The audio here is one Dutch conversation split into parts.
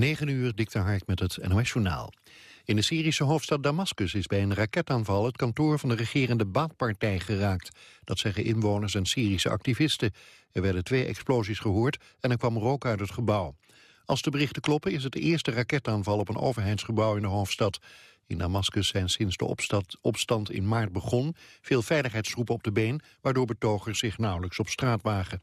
9 uur, dikte hard met het NOS-journaal. In de Syrische hoofdstad Damascus is bij een raketaanval het kantoor van de regerende Baathpartij geraakt. Dat zeggen inwoners en Syrische activisten. Er werden twee explosies gehoord en er kwam rook uit het gebouw. Als de berichten kloppen is het de eerste raketaanval op een overheidsgebouw in de hoofdstad. In Damascus zijn sinds de opstand, opstand in maart begon veel veiligheidstroepen op de been, waardoor betogers zich nauwelijks op straat wagen.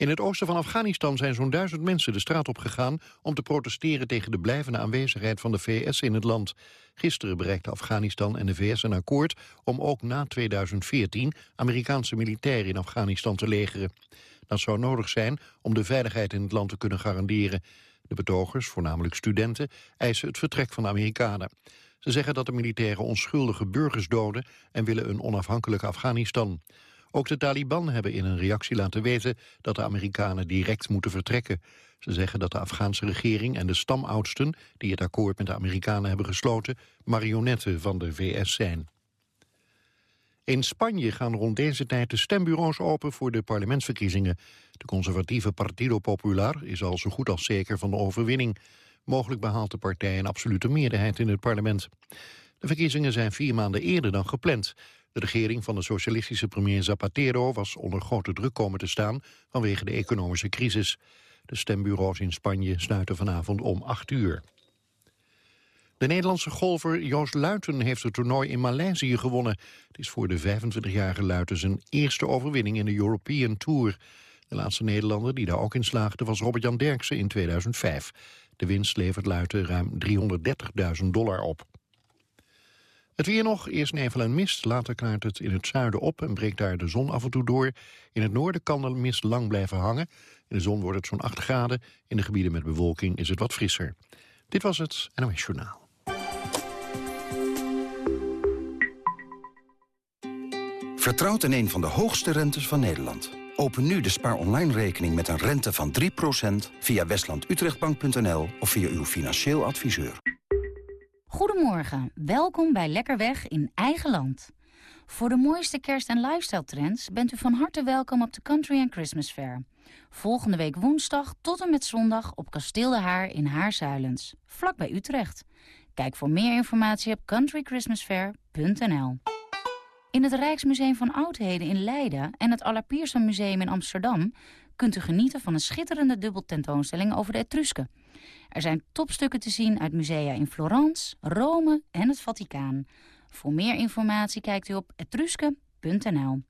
In het oosten van Afghanistan zijn zo'n duizend mensen de straat op gegaan om te protesteren tegen de blijvende aanwezigheid van de VS in het land. Gisteren bereikten Afghanistan en de VS een akkoord om ook na 2014 Amerikaanse militairen in Afghanistan te legeren. Dat zou nodig zijn om de veiligheid in het land te kunnen garanderen. De betogers, voornamelijk studenten, eisen het vertrek van de Amerikanen. Ze zeggen dat de militairen onschuldige burgers doden en willen een onafhankelijk Afghanistan. Ook de Taliban hebben in een reactie laten weten dat de Amerikanen direct moeten vertrekken. Ze zeggen dat de Afghaanse regering en de stamoudsten die het akkoord met de Amerikanen hebben gesloten marionetten van de VS zijn. In Spanje gaan rond deze tijd de stembureaus open voor de parlementsverkiezingen. De conservatieve Partido Popular is al zo goed als zeker van de overwinning. Mogelijk behaalt de partij een absolute meerderheid in het parlement. De verkiezingen zijn vier maanden eerder dan gepland. De regering van de socialistische premier Zapatero was onder grote druk komen te staan vanwege de economische crisis. De stembureaus in Spanje sluiten vanavond om 8 uur. De Nederlandse golfer Joost Luiten heeft het toernooi in Maleisië gewonnen. Het is voor de 25-jarige Luiten zijn eerste overwinning in de European Tour. De laatste Nederlander die daar ook in slaagde was Robert-Jan Derksen in 2005. De winst levert Luiten ruim 330.000 dollar op. Het weer nog, eerst nevel en mist, later klaart het in het zuiden op en breekt daar de zon af en toe door. In het noorden kan de mist lang blijven hangen. In de zon wordt het zo'n 8 graden, in de gebieden met bewolking is het wat frisser. Dit was het NOS Journaal. Vertrouwt in een van de hoogste rentes van Nederland. Open nu de Spaar Online rekening met een rente van 3% via westlandutrechtbank.nl of via uw financieel adviseur. Goedemorgen, welkom bij Lekkerweg in eigen land. Voor de mooiste kerst- en lifestyle trends bent u van harte welkom op de Country and Christmas Fair. Volgende week woensdag tot en met zondag op Kasteel de Haar in Haarzuilens, vlak bij Utrecht. Kijk voor meer informatie op countrychristmasfair.nl. In het Rijksmuseum van Oudheden in Leiden en het Allerpierson Museum in Amsterdam kunt u genieten van een schitterende dubbeltentoonstelling over de Etrusken. Er zijn topstukken te zien uit musea in Florence, Rome en het Vaticaan. Voor meer informatie kijkt u op etruske.nl.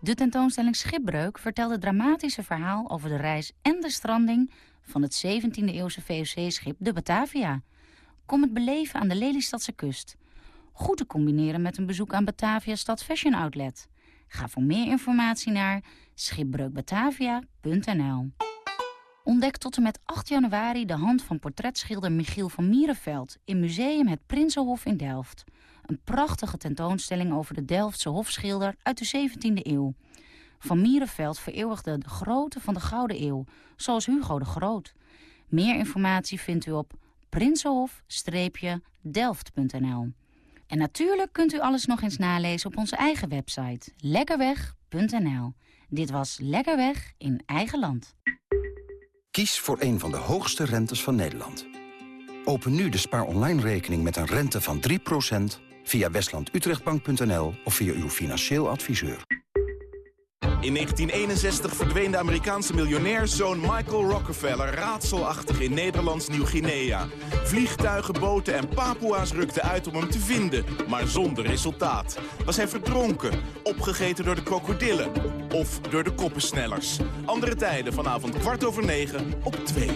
De tentoonstelling Schipbreuk vertelt het dramatische verhaal over de reis en de stranding van het 17e-eeuwse VOC-schip de Batavia. Kom het beleven aan de Lelystadse kust. Goed te combineren met een bezoek aan Batavia Stad Fashion Outlet. Ga voor meer informatie naar schipbreukbatavia.nl. Ontdek tot en met 8 januari de hand van portretschilder Michiel van Mierenveld... in Museum Het Prinsenhof in Delft. Een prachtige tentoonstelling over de Delftse hofschilder uit de 17e eeuw. Van Mierenveld vereeuwigde de grote van de Gouden Eeuw, zoals Hugo de Groot. Meer informatie vindt u op prinsenhof-delft.nl. En natuurlijk kunt u alles nog eens nalezen op onze eigen website lekkerweg.nl. Dit was Lekkerweg in eigen land. Kies voor een van de hoogste rentes van Nederland. Open nu de spaar online rekening met een rente van 3% via westlandutrechtbank.nl of via uw financieel adviseur. In 1961 verdween de Amerikaanse miljonairszoon Michael Rockefeller raadselachtig in Nederlands Nieuw-Guinea. Vliegtuigen, boten en Papua's rukten uit om hem te vinden, maar zonder resultaat. Was hij verdronken, opgegeten door de krokodillen of door de koppensnellers? Andere tijden vanavond kwart over negen op 2.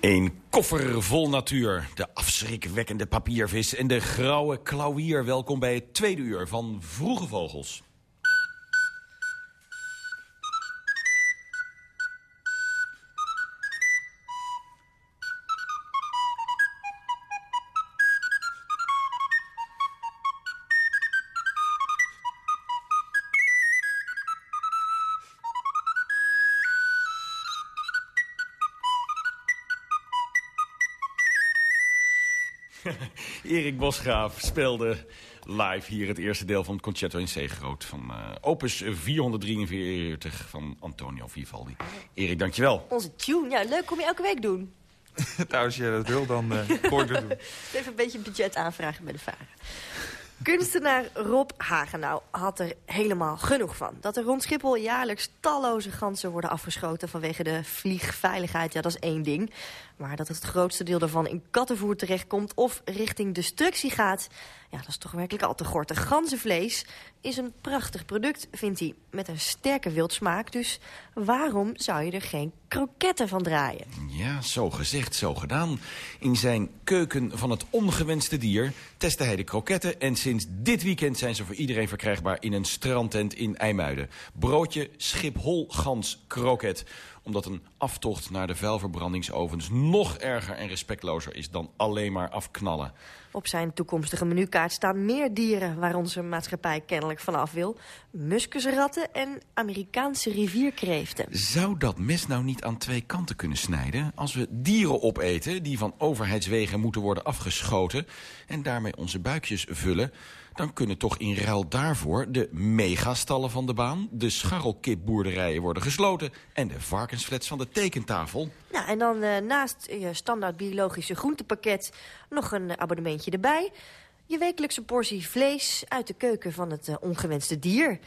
Een koffer vol natuur, de afschrikwekkende papiervis en de grauwe klauwier. Welkom bij het tweede uur van Vroege Vogels. Erik Bosgraaf speelde live hier het eerste deel van het Concerto in C groot... van uh, opus 443 van Antonio Vivaldi. Erik, dankjewel. Onze tune, ja, leuk. Kom je elke week doen? nou, als je dat wil, dan uh, kom ik doen. Even een beetje budget aanvragen bij de varen. Kunstenaar Rob Hagenau had er helemaal genoeg van. Dat er rond Schiphol jaarlijks talloze ganzen worden afgeschoten... vanwege de vliegveiligheid, ja, dat is één ding. Maar dat het grootste deel daarvan in kattenvoer terechtkomt... of richting destructie gaat, ja, dat is toch werkelijk al te gortig. Ganzenvlees is een prachtig product, vindt hij, met een sterke wildsmaak. Dus waarom zou je er geen kroketten van draaien? Ja, zo gezegd, zo gedaan. In zijn keuken van het ongewenste dier testte hij de kroketten... en sinds dit weekend zijn ze voor iedereen verkrijgbaar in een strandtent in IJmuiden. Broodje Schiphol Gans Kroket omdat een aftocht naar de vuilverbrandingsovens nog erger en respectlozer is dan alleen maar afknallen. Op zijn toekomstige menukaart staan meer dieren waar onze maatschappij kennelijk vanaf wil. Muskusratten en Amerikaanse rivierkreeften. Zou dat mes nou niet aan twee kanten kunnen snijden? Als we dieren opeten die van overheidswegen moeten worden afgeschoten... en daarmee onze buikjes vullen dan kunnen toch in ruil daarvoor de megastallen van de baan... de scharrelkipboerderijen worden gesloten... en de varkensflats van de tekentafel. Ja, en dan uh, naast je standaard biologische groentepakket... nog een abonnementje erbij. Je wekelijkse portie vlees uit de keuken van het uh, ongewenste dier...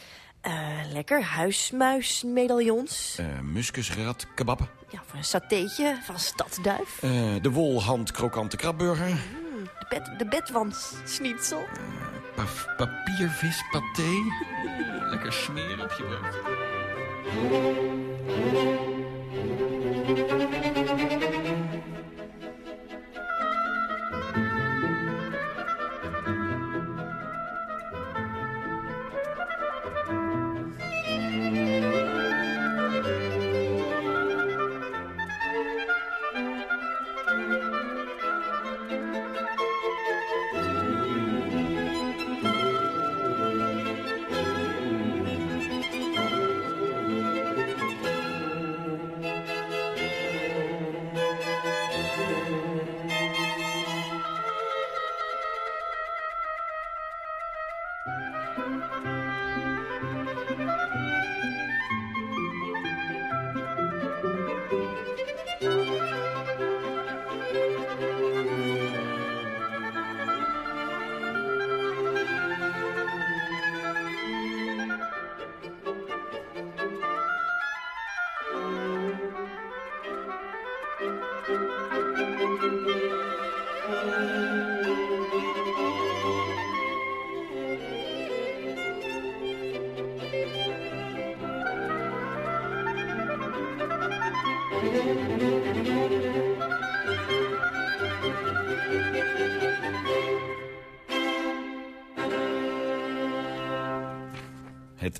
Uh, lekker huismuismedaillons. Uh, muskusrat kebappen. Ja, voor een satéetje van stadsduif. Uh, de wolhand krokante krabburger. Mm, de, bed, de schnitzel pa papiervispaté. Lekker smeren op je brood.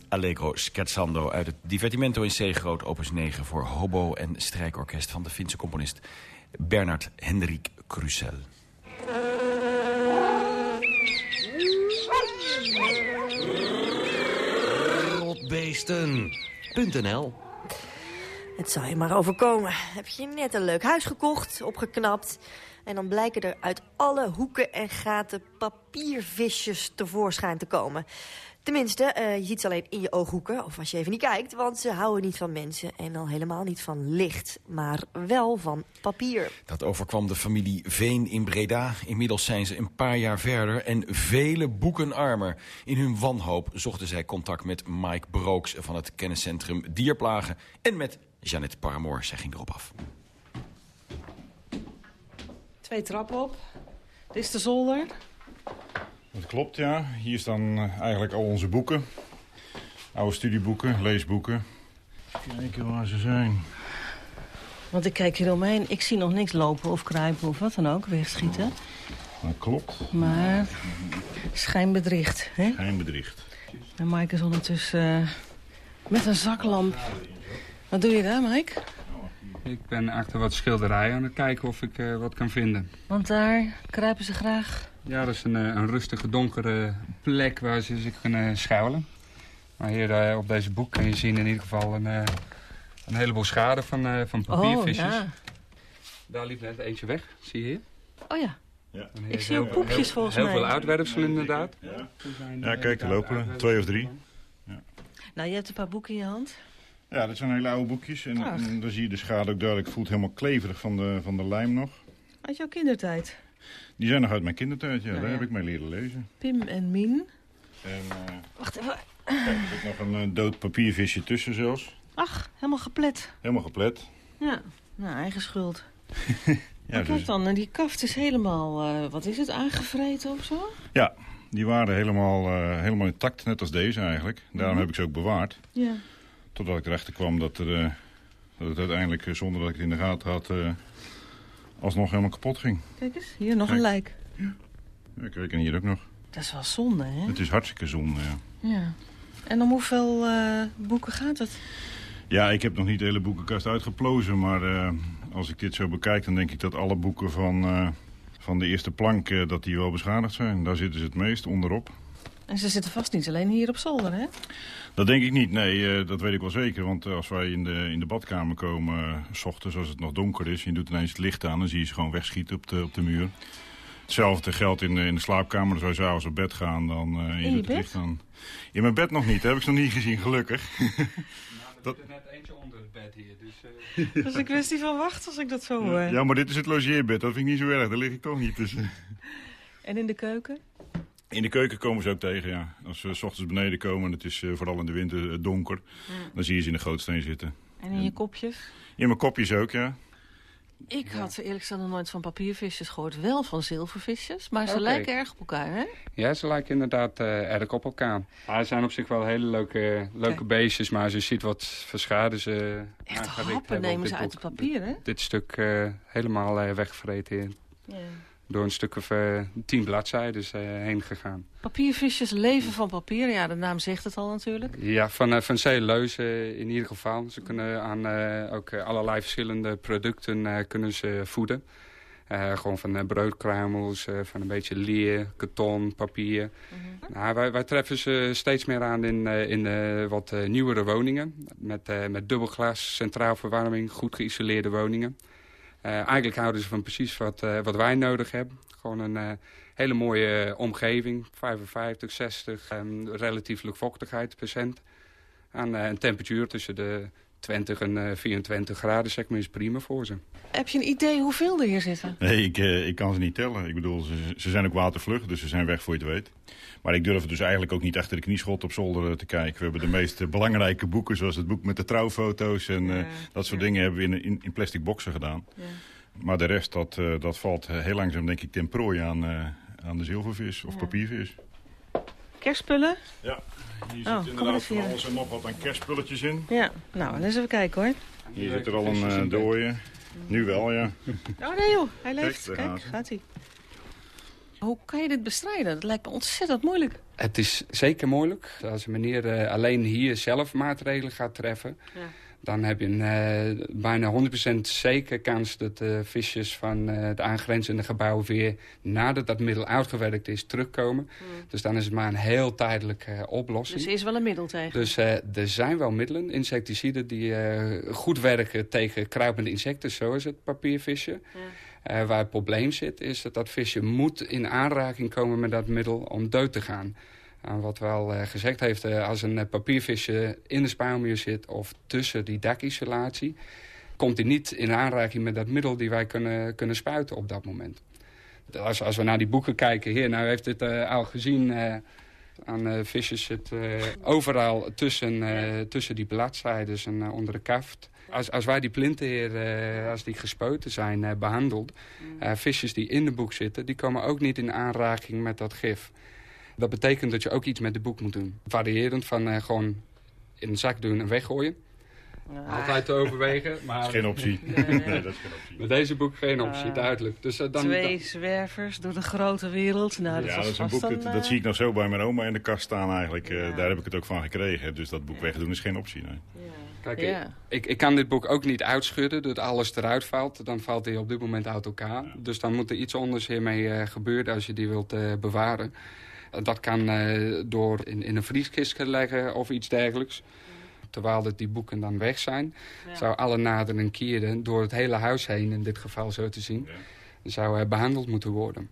Allegro Scherzando uit het Divertimento in C groot opus 9 voor hobo en strijkorkest van de Finse componist Bernard Hendrik Krusel. Rotbeesten.nl Het zal je maar overkomen. Heb je net een leuk huis gekocht, opgeknapt... en dan blijken er uit alle hoeken en gaten papiervisjes tevoorschijn te komen... Tenminste, uh, je ziet ze alleen in je ooghoeken, of als je even niet kijkt... want ze houden niet van mensen en al helemaal niet van licht... maar wel van papier. Dat overkwam de familie Veen in Breda. Inmiddels zijn ze een paar jaar verder en vele boeken armer. In hun wanhoop zochten zij contact met Mike Brooks... van het kenniscentrum Dierplagen en met Jeannette Paramoor. Zij ging erop af. Twee trappen op. Dit is de zolder. Dat klopt, ja. Hier staan eh, eigenlijk al onze boeken. Oude studieboeken, leesboeken. Kijken waar ze zijn. Want ik kijk hier omheen. Ik zie nog niks lopen of kruipen of wat dan ook. Wegschieten. Dat klopt. Maar schijnbedriegt, hè? Schijnbedriegt. En Mike is ondertussen uh, met een zaklamp. Wat doe je daar, Mike? Ik ben achter wat schilderijen aan het kijken of ik uh, wat kan vinden. Want daar kruipen ze graag ja, dat is een, een rustige, donkere plek waar ze zich kunnen schuilen. Maar hier uh, op deze boek kun je zien in ieder geval een, uh, een heleboel schade van, uh, van papiervisjes. Oh, ja. Daar liep net eentje weg, zie je hier? Oh ja. Ja. Ik zie ook heel- boekjes heel- volgens Heel mij. veel uitwerpselen inderdaad. Ja, zijn, ja eh, kijk, er lopen er. Twee of drie. Nou, je hebt een paar boeken in je hand. Ja, dat zijn hele oude boekjes. En dan zie je de schade ook duidelijk. voelt helemaal kleverig van de, van de lijm nog. Uit jouw kindertijd. Die zijn nog uit mijn kindertijd, ja. Nou Daar ja. heb ik mee leren lezen. Pim en Mien. En eh, Wacht even. kijk, er zit nog een eh, dood papiervisje tussen zelfs. Ach, helemaal geplet. Helemaal geplet. Ja, nou, eigen schuld. Ja, dus- dan, en die kaft is helemaal, eh, wat is het, aangevreten of zo? ja, die waren helemaal, eh, helemaal intact, net als deze eigenlijk. Daarom Mhm. heb ik ze ook bewaard. Ja. Totdat ik erachter kwam dat, er, eh, dat het uiteindelijk, eh, zonder dat ik het in de gaten had, eh, alsnog helemaal kapot ging. Kijk eens, hier nog Kijk. een lijk. Ja, kijk, en hier ook nog. Dat is wel zonde, hè? Het is hartstikke zonde, ja. Ja. En om hoeveel eh, boeken gaat het? Ja, ik heb nog niet de hele boekenkast uitgeplozen, maar eh, als ik dit zo bekijk, dan denk ik dat alle boeken van, eh, van de eerste plank, dat die wel beschadigd zijn. Daar zitten ze het meest onderop. En ze zitten vast niet alleen hier op zolder, hè? Dat denk ik niet, nee, eh, dat weet ik wel zeker. Want eh, als wij in de, in de badkamer komen, eh, s ochtends als het nog donker is... en je doet ineens het licht aan, dan zie je ze gewoon wegschieten op de, op de muur. Hetzelfde geldt in de, in de slaapkamer. Dus als wij s'avonds op bed gaan, dan eh, je doet het licht aan. In mijn bed nog niet, heb ik ze nog niet gezien, gelukkig. Dat... Er zit er net eentje onder het bed hier. Dus, eh, Dat is een kwestie van wachten als ik dat zo hoor. Ja, maar dit is het logeerbed, dat vind ik niet zo erg. Daar lig ik toch niet. Eh. En in de keuken? In de keuken komen ze ook tegen, ja. Als ze s ochtends beneden komen en het is eh, vooral in de winter eh, donker... dan zie je ze in de gootsteen zitten. En in je kopjes? In mijn kopjes ook, ja. Ik had eerlijk gezegd nog nooit van papiervisjes gehoord. Wel van zilvervisjes, maar ze lijken erg op elkaar, hè? Ja, ze lijken inderdaad eh erg op elkaar. Maar ze zijn op zich wel hele leuke, leuke Kijk. beestjes, maar als je ziet wat verschade ze Echt happen nemen dit ze uit het papier, hè? Dit stuk eh, helemaal eh, weggevreten Ja. Door een stuk of eh, tien bladzijden eh, heen gegaan. Papiervisjes leven van papier. Ja, de naam zegt het al natuurlijk. Ja, van, eh, van in ieder geval. Ze kunnen aan ook allerlei verschillende producten kunnen ze voeden. Gewoon van broodkruimels, van een beetje leer, karton, papier. nou, wij, wij treffen ze steeds meer aan in, in wat nieuwere woningen. Met, met dubbelglas, centraal verwarming, goed geïsoleerde woningen. Eh, eigenlijk houden ze van precies wat, eh, wat wij nodig hebben. Gewoon een eh, hele mooie omgeving. 55, 60, en relatief luchtvochtigheid procent. Eh, een temperatuur tussen de 20 en eh, 24 graden, zeg maar, is prima voor ze. Heb je een idee hoeveel er hier zitten? Nee, ik, eh, ik kan ze niet tellen. Ik bedoel, ze, ze zijn ook watervlug, dus ze zijn weg voor je het weet. Maar ik durf dus eigenlijk ook niet achter de knieschot op zolder eh, te kijken. We hebben de meest eh, belangrijke boeken, zoals het boek met de trouwfoto's en eh, dat soort dingen hebben we in, in, in plastic boxen gedaan. Ja. Maar de rest, dat, eh, dat valt eh, heel langzaam denk ik ten prooi aan, eh, aan de zilvervis of Ja. papiervis. Kerstspullen? Ja, hier Oh, zit inderdaad van alles en nog wat aan kerstspulletjes in. Ja, nou, eens even kijken hoor. Hier zit er al een eh, dooie. Nu wel, ja. Oh nee joh, hij leeft. Kijk, gaat hij. Hoe kan je dit bestrijden? Dat lijkt me ontzettend moeilijk. Het is zeker moeilijk. Als een meneer eh, alleen hier zelf maatregelen gaat treffen... Ja. Dan heb je een eh, bijna 100% zeker kans dat de visjes van eh de aangrenzende gebouwen... weer nadat dat middel uitgewerkt is, terugkomen. Dus dan is het maar een heel tijdelijke oplossing. Dus er is wel een middel tegen. Dus eh, er zijn wel middelen, insecticiden, die eh, goed werken tegen kruipende insecten, zoals het papiervisje. Eh, waar het probleem zit, is dat dat visje moet in aanraking komen met dat middel om dood te gaan. Wat wel eh, gezegd heeft, eh, als een eh, papiervisje in de spouwmuur zit of tussen die dakisolatie, komt hij niet in aanraking met dat middel die wij kunnen, kunnen spuiten op dat moment. Als, als we naar die boeken kijken, hier, nou heeft eh, al gezien, aan visjes zit overal tussen, tussen die bladzijden en onder de kaft. Als, als wij die plinten hier, als die gespoten zijn, eh, behandeld, eh, visjes die in de boek zitten, die komen ook niet in aanraking met dat gif. Dat betekent dat je ook iets met de boek moet doen. Variërend van eh, gewoon in een zak doen en weggooien. Altijd te overwegen, maar... Dat is geen optie. Nee, dat is geen optie. Met deze boek geen optie, duidelijk. Dus, eh, dan, Twee dan- zwervers door de grote wereld. Nou, dat ja, dat is een boek, dat, dat eh, zie ik nog zo bij mijn oma in de kast staan eigenlijk. Eh, Ja. daar heb ik het ook van gekregen. Dus dat boek wegdoen is geen optie. Nee. Kijk, Ja. ik, ik kan dit boek ook niet uitschudden, dat alles eruit valt. Dan valt hij op dit moment uit elkaar. Dus dan moet er iets anders hiermee eh, gebeuren als je die wilt eh, bewaren. Dat kan eh, door in, in een vrieskist te leggen of iets dergelijks. Terwijl dat die boeken dan weg zijn, Ja. zou alle naden en kieren door het hele huis heen, in dit geval zo te zien, zou eh, behandeld moeten worden.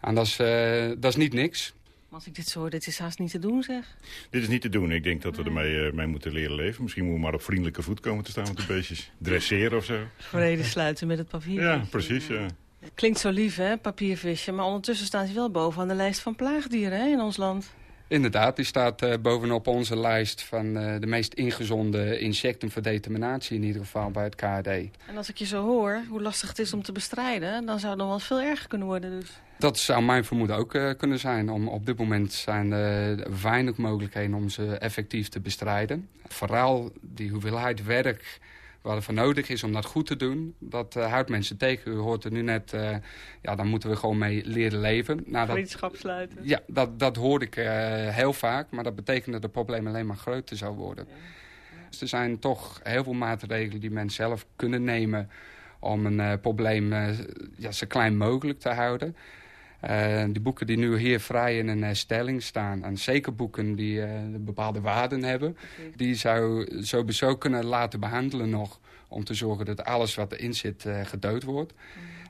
En dat is, eh, dat is niet niks. Als ik dit zo hoor, dit is haast niet te doen, zeg. Dit is niet te doen. Ik denk dat we ermee uh, mee moeten leren leven. Misschien moeten we maar op vriendelijke voet komen te staan met de beestjes. Dresseren of zo. Vrede sluiten met het papier. Ja, precies, ja. Klinkt zo lief, hè, papiervisje. Maar ondertussen staan ze wel boven aan de lijst van plaagdieren hè, in ons land. Inderdaad, die staat uh, bovenop onze lijst van uh, de meest ingezonde insecten voor determinatie in ieder geval bij het KD. En als ik je zo hoor, hoe lastig het is om te bestrijden, dan zou het nog wel veel erger kunnen worden dus. Dat zou mijn vermoeden ook uh, kunnen zijn. Om, op dit moment zijn er weinig mogelijkheden om ze effectief te bestrijden. Vooral die hoeveelheid werk wat er voor nodig is om dat goed te doen, dat uh, houdt mensen tegen. U hoort er nu net, uh, ja, daar moeten we gewoon mee leren leven. Nou, Vriendschap sluiten. Ja, dat, dat hoor ik uh, heel vaak, maar dat betekent dat het probleem alleen maar groter zou worden. Ja. Ja. Dus er zijn toch heel veel maatregelen die mensen zelf kunnen nemen om een probleem ja, zo klein mogelijk te houden. Uh, die boeken die nu hier vrij in een uh, stelling staan... en zeker boeken die uh, bepaalde waarden hebben... Die zou sowieso kunnen laten behandelen nog... om te zorgen dat alles wat erin zit gedood wordt.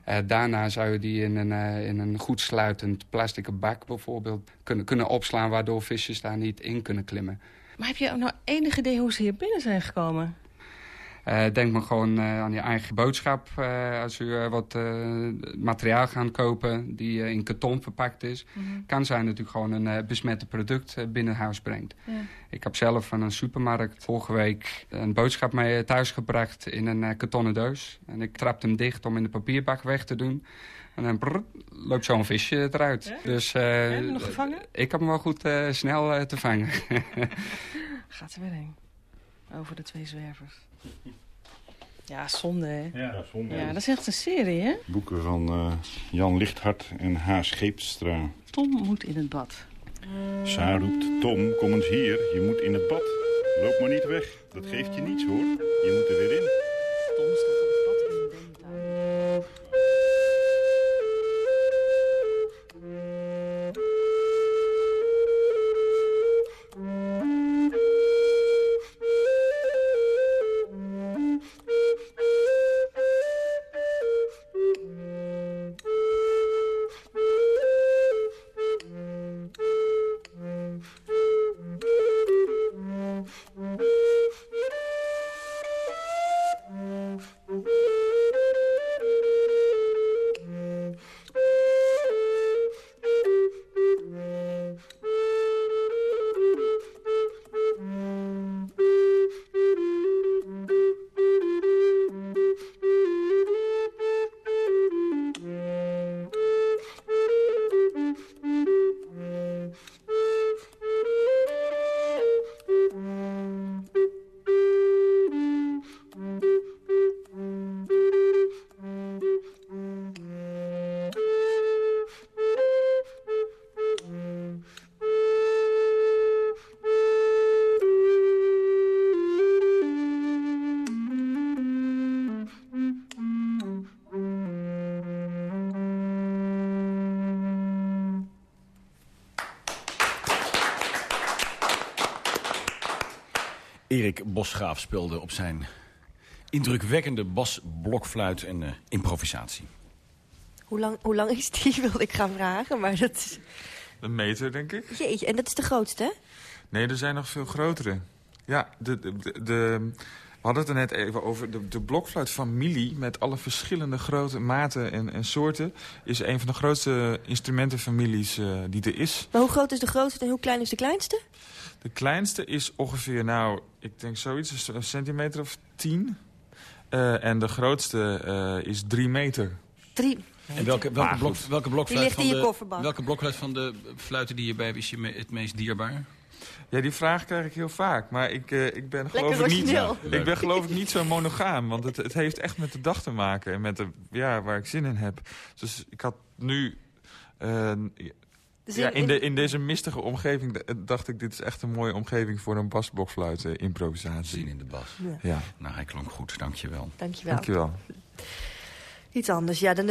Mm. daarna zou je die in een, in een goed sluitend plastic bak bijvoorbeeld... kunnen, kunnen opslaan... waardoor visjes daar niet in kunnen klimmen. Maar heb je ook nou enig idee hoe ze hier binnen zijn gekomen? Uh, denk maar gewoon uh, aan je eigen boodschap. Uh, als u wat materiaal gaat kopen die in karton verpakt is... Mm -hmm. kan zijn natuurlijk gewoon een besmette product binnen huis brengt. Ja. Ik heb zelf van een supermarkt vorige week een boodschap mee thuis gebracht in een kartonnen doos. En ik trapte hem dicht om in de papierbak weg te doen. En dan brrr, loopt zo'n visje eruit. Ja? Dus, heb je hem nog gevangen? Ik heb hem wel goed snel te vangen. Gaat er weer heen. Over de twee zwervers. Ja, zonde, hè? Ja, zonde. Ja, dat is echt een serie, hè? Boeken van uh, Jan Lichthart en H. Scheepstra. Tom moet in het bad. Sa roept, Tom, kom eens hier. Je moet in het bad. Loop maar niet weg. Dat geeft je niets, hoor. Je moet er weer in. Tom staat Bosgraaf speelde op zijn indrukwekkende bas, blokfluit en uh, improvisatie. Hoe lang, hoe lang is die, wilde ik gaan vragen, maar dat is... Een meter, denk ik. Jeetje, en dat is de grootste, hè? Nee, er zijn nog veel grotere. Ja, de, de, de, de we hadden het er net even over. De, de blokfluitfamilie met alle verschillende grote maten en, en soorten... is een van de grootste instrumentenfamilies uh, die er is. Maar hoe groot is de grootste en hoe klein is de kleinste? De kleinste is ongeveer, nou, ik denk zoiets, een centimeter of tien. Uh, en de grootste uh, is drie meter. Drie en welke, welke, blok, welke, blokfluit van de, welke blokfluit van de fluiten die je bij hebt is je het meest dierbaar? Ja, die vraag krijg ik heel vaak. Maar ik, uh, ik ben geloof ik niet, ja, ik ben geloof ik niet zo monogaam. Want het, het heeft echt met de dag te maken. En met de, ja, waar ik zin in heb. Dus ik had nu... Uh, dus ja, in, de, in deze mistige omgeving dacht ik... dit is echt een mooie omgeving voor een basblokfluit uh, improvisatie. Zien in de bas. Ja. ja. Nou, hij klonk goed. Dank je wel. Dank je wel. Dank je wel. Iets anders. Ja, de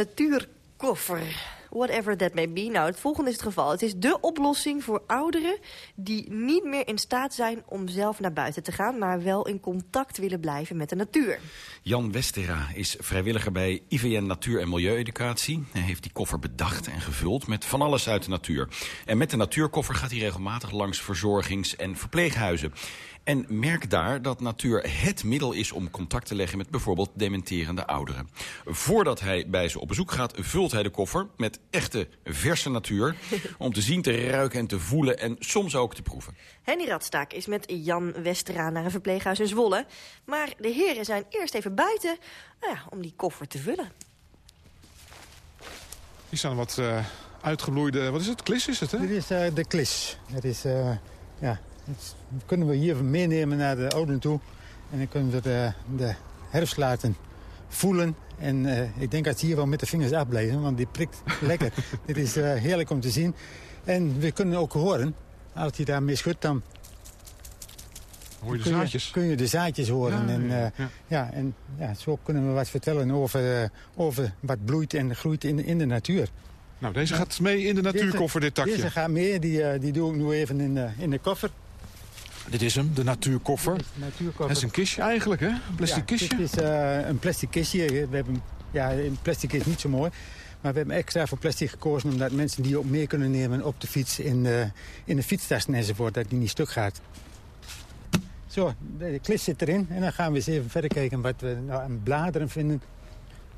natuurkoffer. whatever that may be. Nou, het volgende is het geval. Het is de oplossing voor ouderen die niet meer in staat zijn om zelf naar buiten te gaan... maar wel in contact willen blijven met de natuur. Jan Westera is vrijwilliger bij IVN Natuur- en Milieueducatie. Hij heeft die koffer bedacht en gevuld met van alles uit de natuur. En met de natuurkoffer gaat hij regelmatig langs verzorgings- en verpleeghuizen. En merk daar dat natuur het middel is om contact te leggen met bijvoorbeeld dementerende ouderen. Voordat hij bij ze op bezoek gaat, vult hij de koffer met echte verse natuur. Om te zien, te ruiken en te voelen en soms ook te proeven. Henny Radstaak is met Jan Westera naar een verpleeghuis in Zwolle. Maar de heren zijn eerst even buiten nou ja, om die koffer te vullen. Hier staan wat uh, uitgebloeide... Wat is het? Klis is het, hè? Dit is uh, de klis. Het is, uh, ja, dat kunnen we hier meenemen naar de ouden toe. En dan kunnen we de, de herfst laten voelen. En uh, ik denk dat ze hier wel met de vingers afblijven, want die prikt lekker. Dit is uh, heerlijk om te zien. En we kunnen ook horen, als hij daarmee schudt, dan... Hoor je de zaadjes? Kun je, de zaadjes horen. Ja, en, uh, ja. ja, en ja, zo kunnen we wat vertellen over, over wat bloeit en groeit in, in de natuur. Nou, deze gaat mee in de natuurkoffer, dit takje. Deze gaat mee, die, die doe ik nu even in de, in de koffer. Dit is hem, de natuurkoffer. Dit is de natuurkoffer. Dat is een kistje eigenlijk, hè? Een plastic ja, kistje. Dit is uh, een plastic kistje. We hebben, ja, een plastic is niet zo mooi. Maar we hebben extra voor plastic gekozen... omdat mensen die ook mee kunnen nemen op de fiets... in de, in de fietstassen enzovoort, dat die niet stuk gaat. Zo, de klis zit erin. En dan gaan we eens even verder kijken wat we nou aan bladeren vinden.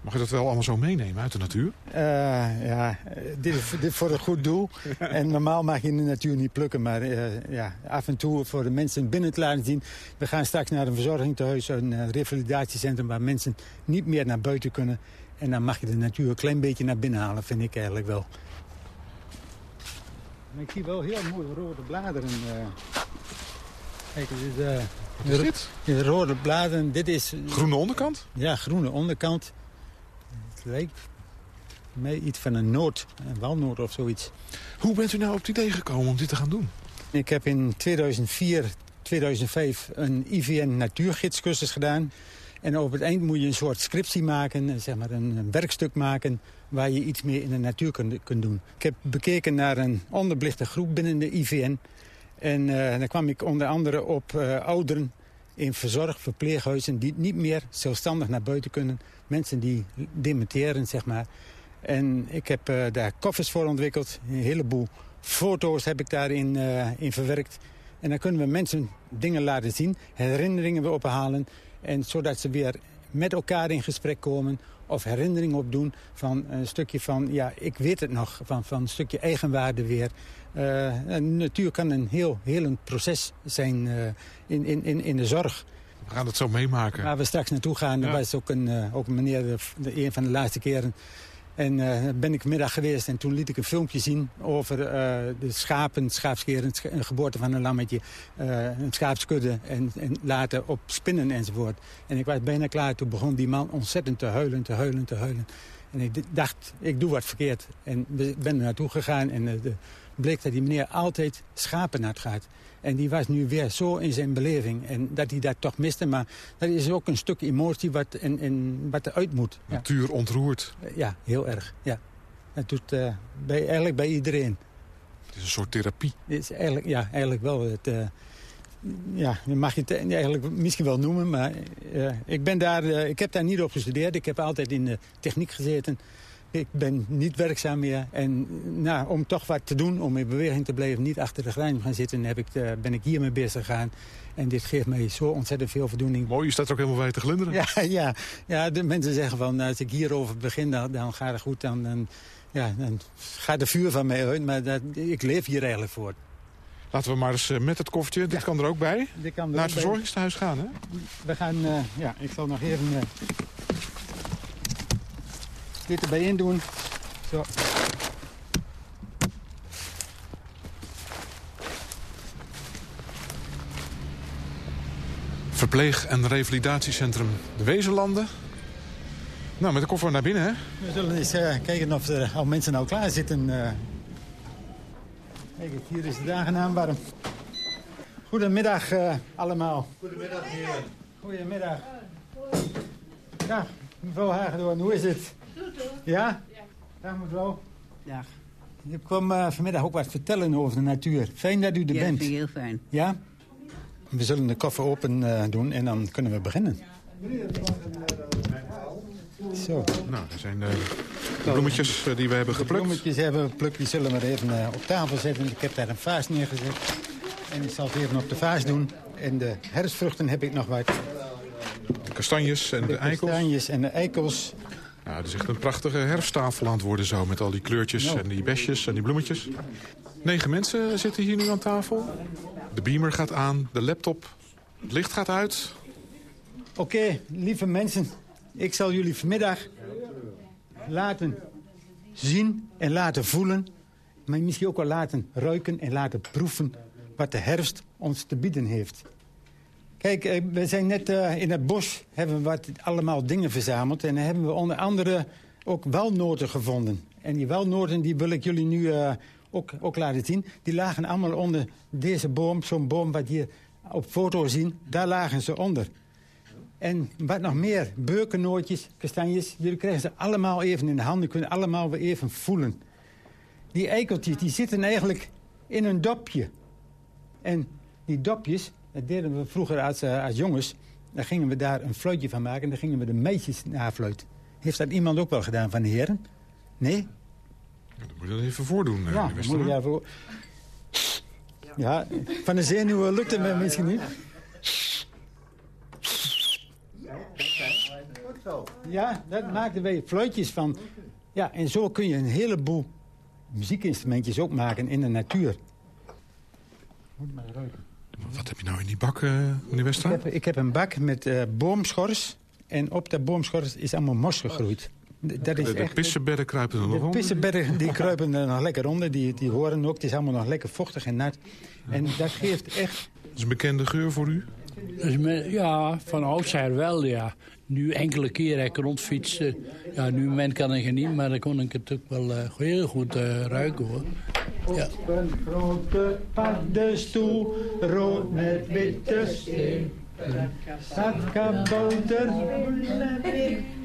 Mag je dat wel allemaal zo meenemen uit de natuur? Uh, ja, dit is, dit voor een goed doel. en normaal mag je in de natuur niet plukken. Maar uh, ja, af en toe voor de mensen binnen te laten zien. We gaan straks naar een verzorgingstehuis, een uh, revalidatiecentrum... waar mensen niet meer naar buiten kunnen. En dan mag je de natuur een klein beetje naar binnen halen, vind ik eigenlijk wel. Ik zie wel heel mooie rode bladeren. Kijk, dit is... Wat is dit? De rode bladeren, dit is... Groene onderkant? Ja, groene onderkant. Het mij iets van een noot, een walnoot of zoiets. Hoe bent u nou op het idee gekomen om dit te gaan doen? Ik heb in 2004, 2005 een IVN natuurgidscursus gedaan. En op het eind moet je een soort scriptie maken, zeg maar een, werkstuk maken... waar je iets mee in de natuur kunt, kunt doen. Ik heb bekeken naar een onderbelichte groep binnen de IVN. En uh, dan kwam ik onder andere op uh, ouderen in verzorg, verpleeghuizen... die niet meer zelfstandig naar buiten kunnen. Mensen die dementeren, zeg maar. En ik heb uh, daar koffers voor ontwikkeld. Een heleboel foto's heb ik daarin uh, in verwerkt. En dan kunnen we mensen dingen laten zien, herinneringen weer ophalen. En zodat ze weer met elkaar in gesprek komen of herinneringen opdoen van een stukje van, ja, ik weet het nog, van, van een stukje eigenwaarde weer. Uh, natuur kan een heel helend proces zijn in, in, in de zorg. We gaan het zo meemaken. Waar we straks naartoe gaan, ja. was ook een, uh, ook een meneer, de, de, een van de laatste keren. En uh, ben ik middag geweest en toen liet ik een filmpje zien over uh, de schapen, schaapskeren, een geboorte van een lammetje, uh, een schaapskudde en, en later op spinnen enzovoort. En ik was bijna klaar, toen begon die man ontzettend te huilen, te huilen, te huilen. En ik dacht, ik doe wat verkeerd. En ben er naartoe gegaan en de, bleek dat die meneer altijd schapen naar gaat. En die was nu weer zo in zijn beleving. En dat hij dat toch miste. Maar dat is ook een stuk emotie wat, en, en, wat eruit moet. Natuur ontroert. Ja, heel erg. Ja. Dat doet uh, bij, eigenlijk bij iedereen. Het is een soort therapie. Het is eigenlijk, ja, eigenlijk wel. Het, uh, ja, dat mag je het eigenlijk misschien wel noemen. Maar uh, ik, ben daar, ik heb daar niet op gestudeerd. Ik heb altijd in de techniek gezeten. Ik ben niet werkzaam meer. En nou, om toch wat te doen, om in beweging te blijven... niet achter de grijns gaan zitten, heb ik, uh, ben ik hiermee bezig gegaan. En dit geeft mij zo ontzettend veel voldoening. Mooi, je staat ook helemaal bij te glunderen. Ja, ja, ja de mensen zeggen van, als ik hierover begin, dan, dan gaat het goed. Dan, dan, ja, dan gaat de vuur van mij uit, maar dat, ik leef hier eigenlijk voor. Laten we maar eens met het koffertje, dit kan er ook bij, dit kan er naar het verzorgingstehuis gaan. Hè? We gaan, uh, ja, ik zal nog even... Uh, dit erbij in doen. Zo. Verpleeg- en revalidatiecentrum De Wezenlanden. Nou, met de koffer naar binnen, hè? We zullen eens uh, kijken of er al mensen nou klaar zitten. Uh... Kijk, hier is het aangenaam warm. Goedemiddag uh, allemaal. Goedemiddag, heren. Goedemiddag. Ja, mevrouw Hagedoorn, hoe is het? Ja? Ja. Dag mevrouw. Dag. Ik kwam uh, vanmiddag ook wat vertellen over de natuur. Fijn dat u er ja, bent. Ja, vind ik heel fijn. Ja? We zullen de koffer open uh, doen en dan kunnen we beginnen. Zo. Nou, er zijn uh, de bloemetjes die we hebben geplukt. De bloemetjes hebben we geplukt, die zullen we even op tafel zetten. Ik heb daar een vaas neergezet. En ik zal het even op de vaas doen. En de herfstvruchten heb ik nog wat. De kastanjes en de, de eikels. kastanjes en de eikels. Nou, het is echt een prachtige herfsttafel aan het worden zo... met al die kleurtjes Nou. en die besjes en die bloemetjes. Negen mensen zitten hier nu aan tafel. De beamer gaat aan, de laptop, het licht gaat uit. Oké, okay, lieve mensen. Ik zal jullie vanmiddag laten zien en laten voelen... maar misschien ook wel laten ruiken en laten proeven... wat de herfst ons te bieden heeft. Kijk, we zijn net uh, in het bos, hebben we wat allemaal dingen verzameld... en dan hebben we onder andere ook walnoten gevonden. En die walnoten die wil ik jullie nu uh, ook, ook laten zien. Die lagen allemaal onder deze boom, zo'n boom wat je op foto zien. Daar lagen ze onder. En wat nog meer, beukennootjes, kastanjes... jullie krijgen ze allemaal even in de handen, kunnen allemaal weer even voelen. Die eikeltjes, die zitten eigenlijk in een dopje. En die dopjes, dat deden we vroeger als, uh, als jongens. Dan gingen we daar een fluitje van maken en dan gingen we de meisjes nafluiten. Heeft dat iemand ook wel gedaan van de heren? Nee? Ja, dat moet je dan even voordoen. Ja, dat moet ik daarvoor... Ja, van de zenuwen lukt het me misschien niet. Ja, dat maakten wij fluitjes van. Ja, en zo kun je een heleboel muziekinstrumentjes ook maken in de natuur. Moet maar ruiken. Wat heb je nou in die bak, uh, meneer Westra? Ik heb, ik heb, een bak met uh, boomschors. En op dat boomschors is allemaal mos gegroeid. Dat is de, de echt, pissenbedden kruipen er nog onder? De pissenbedden die kruipen er nog lekker onder. Die, die horen ook. Het is allemaal nog lekker vochtig en nat. En dat geeft echt... Dat is een bekende geur voor u? Ja, van oudsher wel, ja. Nu enkele keren rondfietsen. Ja, nu moment kan ik het niet, maar dan kon ik het ook wel uh, heel goed uh, ruiken, hoor. Ja. Op een grote paddenstoel, rood met witte steen. Zat kabouter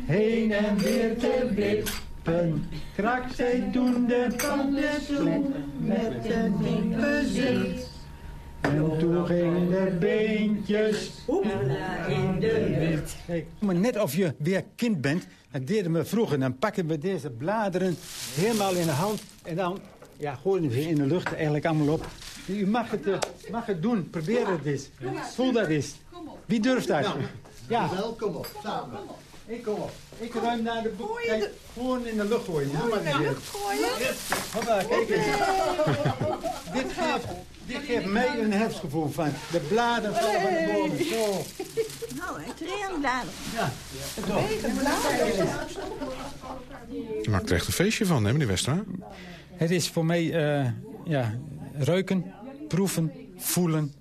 heen en weer te blippen. Krak zij toen de paddenstoel met een diep gezicht. En toen gingen de beentjes in de maar net of je weer kind bent, dat deden we vroeger. Dan pakken we deze bladeren helemaal in de hand en dan ja, gooien we in de lucht eigenlijk allemaal op. U mag het, uh, mag het doen, probeer het eens. Voel dat eens. Wie durft dat? Ja. Wel, kom op, samen. Ik kom op. Ik ruim naar de boek. Kijk, gewoon in de lucht gooien. Ja, in de lucht gooien? Hoppa, kijk eens. dit, geeft, dit geeft mij een herfstgevoel van. De bladen vallen van de bomen. Zo. Nou, hè, triangelbladen. Ja. Je maakt er echt een feestje van, hè, meneer Westra? Het is voor mij uh, ja, ruiken, proeven, voelen,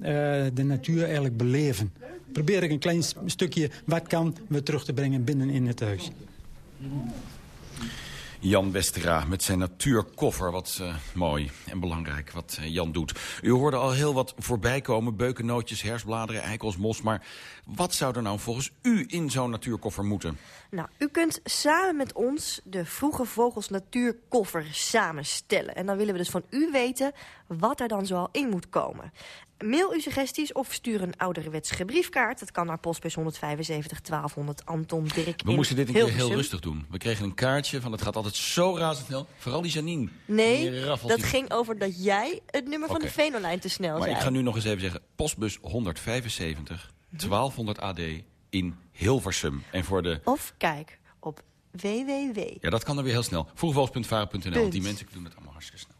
uh, de natuur eigenlijk beleven. Probeer ik een klein stukje wat kan we terug te brengen binnen in het huis. Jan Westera met zijn natuurkoffer. Wat uh, mooi en belangrijk wat uh, Jan doet. U hoorde al heel wat voorbij komen. Beukennootjes, hersbladeren, eikels, mos. Maar wat zou er nou volgens u in zo'n natuurkoffer moeten? Nou, u kunt samen met ons de Vroege Vogels Natuurkoffer samenstellen. En dan willen we dus van u weten wat er dan zoal in moet komen. Mail uw suggesties of stuur een ouderwetse briefkaart. Dat kan naar postbus 175 1200 Anton Dirk We moesten dit een keer heel rustig doen. We kregen een kaartje van het gaat altijd zo razendsnel. Vooral die Janine. Nee, dat die- ging over dat jij het nummer van de Venolijn te snel Maar zei. ik ga nu nog eens even zeggen. Postbus 175 1200 AD in Hilversum. En voor de... Of kijk op www. Ja, dat kan er weer heel snel. Vroegvals.varen.nl. Die mensen doen het allemaal hartstikke snel.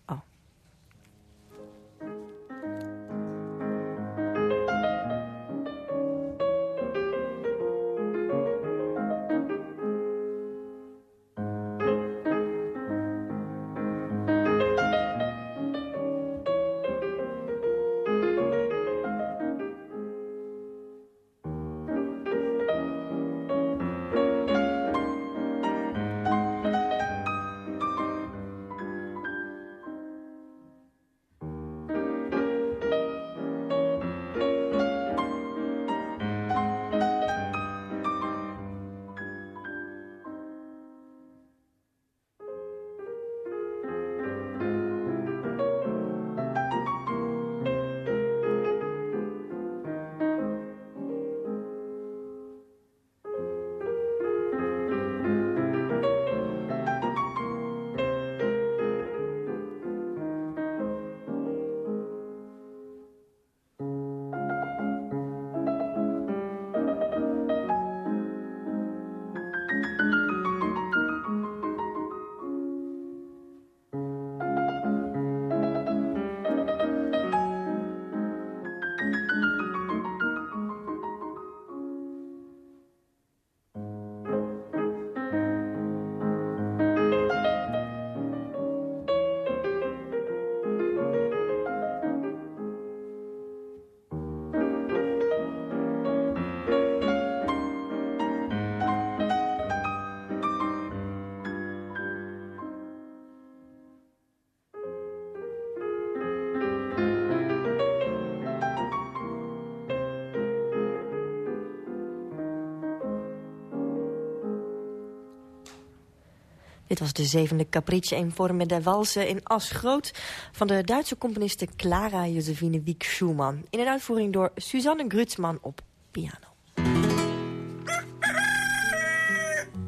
Dit was de zevende capriccio in vorme de walse in as groot... van de Duitse componiste Clara Josephine Wieck Schumann... in een uitvoering door Suzanne Grutzmann op piano.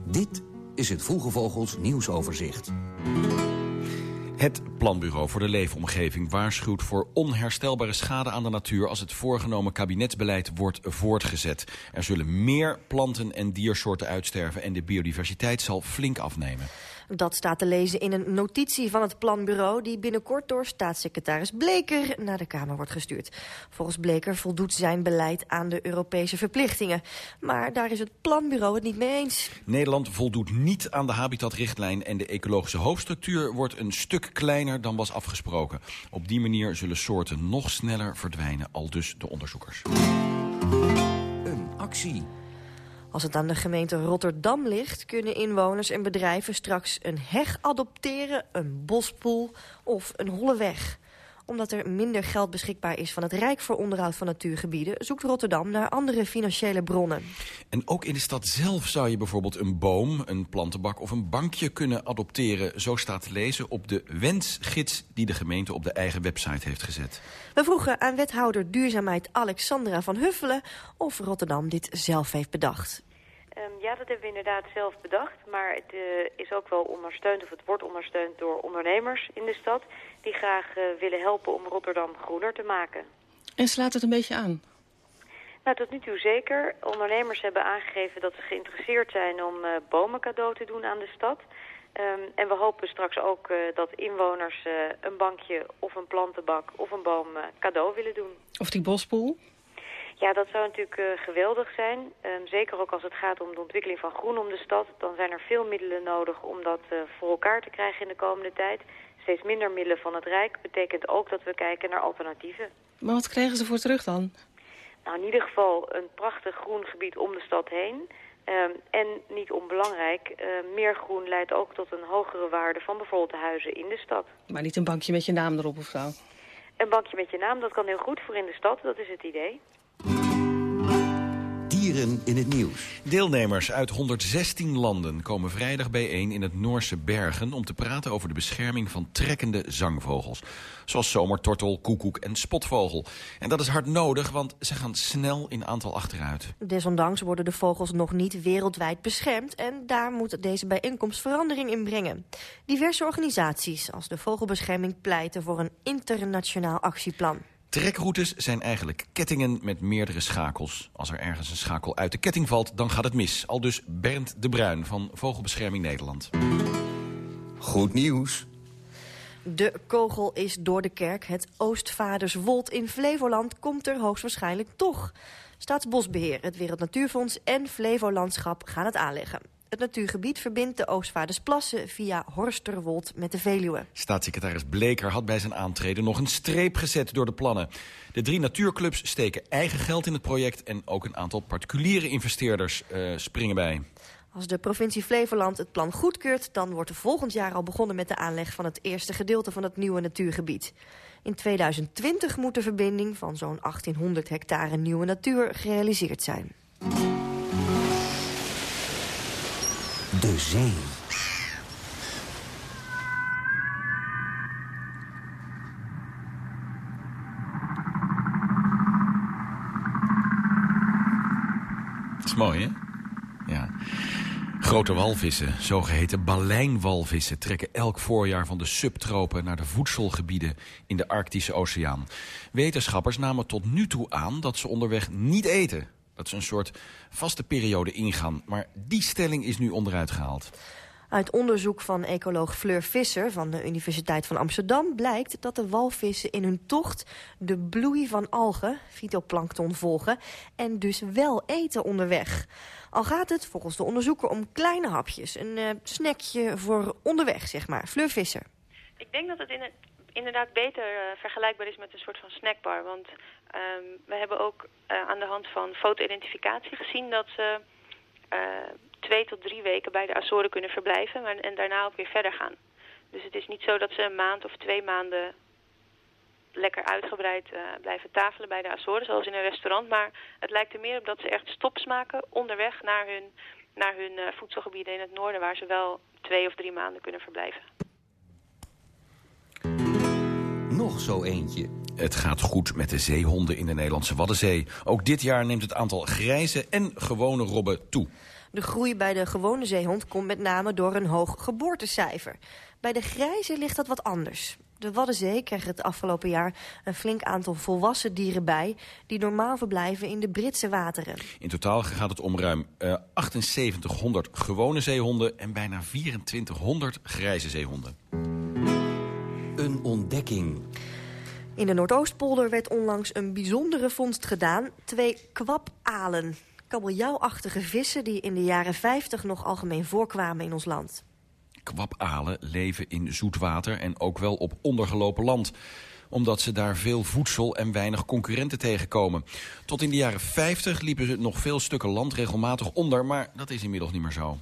Dit is het Vroege Vogels nieuwsoverzicht. Het Planbureau voor de Leefomgeving waarschuwt voor onherstelbare schade aan de natuur als het voorgenomen kabinetsbeleid wordt voortgezet. Er zullen meer planten en diersoorten uitsterven en de biodiversiteit zal flink afnemen. Dat staat te lezen in een notitie van het planbureau... die binnenkort door staatssecretaris Bleker naar de Kamer wordt gestuurd. Volgens Bleker voldoet zijn beleid aan de Europese verplichtingen. Maar daar is het planbureau het niet mee eens. Nederland voldoet niet aan de habitatrichtlijn... en de ecologische hoofdstructuur wordt een stuk kleiner dan was afgesproken. Op die manier zullen soorten nog sneller verdwijnen, al dus de onderzoekers. Een actie. Als het aan de gemeente Rotterdam ligt... kunnen inwoners en bedrijven straks een heg adopteren, een bospoel of een holle weg omdat er minder geld beschikbaar is van het Rijk voor onderhoud van natuurgebieden... zoekt Rotterdam naar andere financiële bronnen. En ook in de stad zelf zou je bijvoorbeeld een boom, een plantenbak of een bankje kunnen adopteren. Zo staat te lezen op de wensgids die de gemeente op de eigen website heeft gezet. We vroegen aan wethouder duurzaamheid Alexandra van Huffelen of Rotterdam dit zelf heeft bedacht. Um, ja, dat hebben we inderdaad zelf bedacht. Maar het uh, is ook wel ondersteund, of het wordt ondersteund door ondernemers in de stad... die graag uh, willen helpen om Rotterdam groener te maken. En slaat het een beetje aan? Nou, tot nu toe zeker. Ondernemers hebben aangegeven dat ze geïnteresseerd zijn om uh, bomen cadeau te doen aan de stad. Um, en we hopen straks ook dat inwoners een bankje of een plantenbak of een boom cadeau willen doen. Of die bospoel? Ja, dat zou natuurlijk uh, geweldig zijn. Um, zeker ook als het gaat om de ontwikkeling van groen om de stad. Dan zijn er veel middelen nodig om dat uh, voor elkaar te krijgen in de komende tijd. Steeds minder middelen van het Rijk betekent ook dat we kijken naar alternatieven. Maar wat krijgen ze voor terug dan? Nou, in ieder geval een prachtig groen gebied om de stad heen. Um, en niet onbelangrijk, uh, meer groen leidt ook tot een hogere waarde van bijvoorbeeld de huizen in de stad. Maar niet een bankje met je naam erop of zo? Een bankje met je naam, dat kan heel goed voor in de stad, dat is het idee. Dieren in het nieuws. Deelnemers uit 116 landen komen vrijdag bijeen in het Noorse Bergen... om te praten over de bescherming van trekkende zangvogels. Zoals zomertortel, koekoek en spotvogel. En dat is hard nodig, want ze gaan snel in aantal achteruit. Desondanks worden de vogels nog niet wereldwijd beschermd... en daar moet deze bijeenkomst verandering in brengen. Diverse organisaties als de Vogelbescherming pleiten voor een internationaal actieplan. Trekroutes zijn eigenlijk kettingen met meerdere schakels. Als er ergens een schakel uit de ketting valt, dan gaat het mis. Al dus Bernd de Bruin van Vogelbescherming Nederland. Goed nieuws. De kogel is door de kerk. Het Oostvaderswold in Flevoland komt er hoogstwaarschijnlijk toch. Staatsbosbeheer, het Wereld Natuurfonds en Flevolandschap gaan het aanleggen. Het natuurgebied verbindt de Oostvaardersplassen via Horsterwold met de Veluwe. Staatssecretaris Bleker had bij zijn aantreden nog een streep gezet door de plannen. De drie natuurclubs steken eigen geld in het project... en ook een aantal particuliere investeerders uh, springen bij. Als de provincie Flevoland het plan goedkeurt... dan wordt er volgend jaar al begonnen met de aanleg van het eerste gedeelte van het nieuwe natuurgebied. In 2020 moet de verbinding van zo'n 1800 hectare nieuwe natuur gerealiseerd zijn. De zee. Dat is mooi, hè? Ja. Grote walvissen, zogeheten balijnwalvissen... trekken elk voorjaar van de subtropen naar de voedselgebieden in de Arctische Oceaan. Wetenschappers namen tot nu toe aan dat ze onderweg niet eten. Dat ze een soort vaste periode ingaan. Maar die stelling is nu onderuit gehaald. Uit onderzoek van ecoloog Fleur Visser van de Universiteit van Amsterdam... blijkt dat de walvissen in hun tocht de bloei van algen, fytoplankton, volgen... en dus wel eten onderweg. Al gaat het volgens de onderzoeker om kleine hapjes. Een uh, snackje voor onderweg, zeg maar. Fleur Visser. Ik denk dat het in het inderdaad beter uh, vergelijkbaar is met een soort van snackbar. Want um, we hebben ook uh, aan de hand van foto-identificatie gezien dat ze uh, twee tot drie weken bij de Azoren kunnen verblijven maar, en daarna ook weer verder gaan. Dus het is niet zo dat ze een maand of twee maanden lekker uitgebreid uh, blijven tafelen bij de Azoren, zoals in een restaurant. Maar het lijkt er meer op dat ze echt stops maken onderweg naar hun naar hun eh, voedselgebieden in het noorden... waar ze wel twee of drie maanden kunnen verblijven. Nog zo eentje. Het gaat goed met de zeehonden in de Nederlandse Waddenzee. Ook dit jaar neemt het aantal grijze en gewone robben toe. De groei bij de gewone zeehond komt met name door een hoog geboortecijfer. Bij de grijze ligt dat wat anders. De Waddenzee kreeg het afgelopen jaar een flink aantal volwassen dieren bij... die normaal verblijven in de Britse wateren. In totaal gaat het om ruim uh, 7800 gewone zeehonden... en bijna 2400 grijze zeehonden. Een ontdekking. In de Noordoostpolder werd onlangs een bijzondere vondst gedaan. Twee kwapalen, kabeljauwachtige vissen... die in de jaren 50 nog algemeen voorkwamen in ons land. Kwapalen leven in zoet water en ook wel op ondergelopen land omdat ze daar veel voedsel en weinig concurrenten tegenkomen. Tot in de jaren 50 liepen ze nog veel stukken land regelmatig onder... maar dat is inmiddels niet meer zo.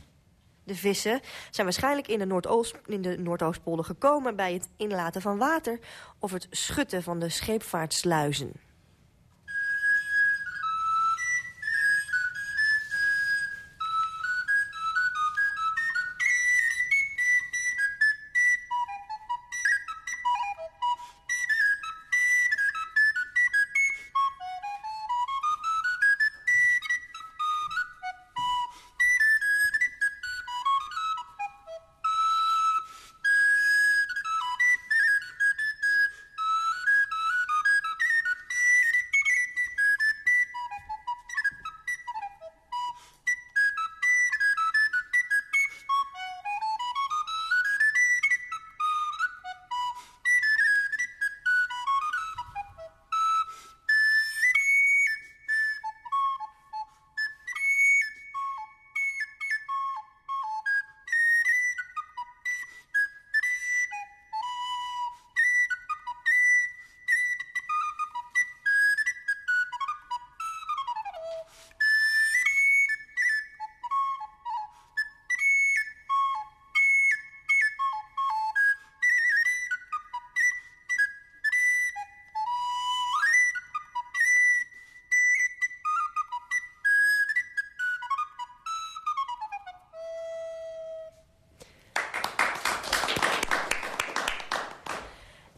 De vissen zijn waarschijnlijk in de, Noordoost, in de Noordoostpolder gekomen... bij het inlaten van water of het schutten van de scheepvaartsluizen.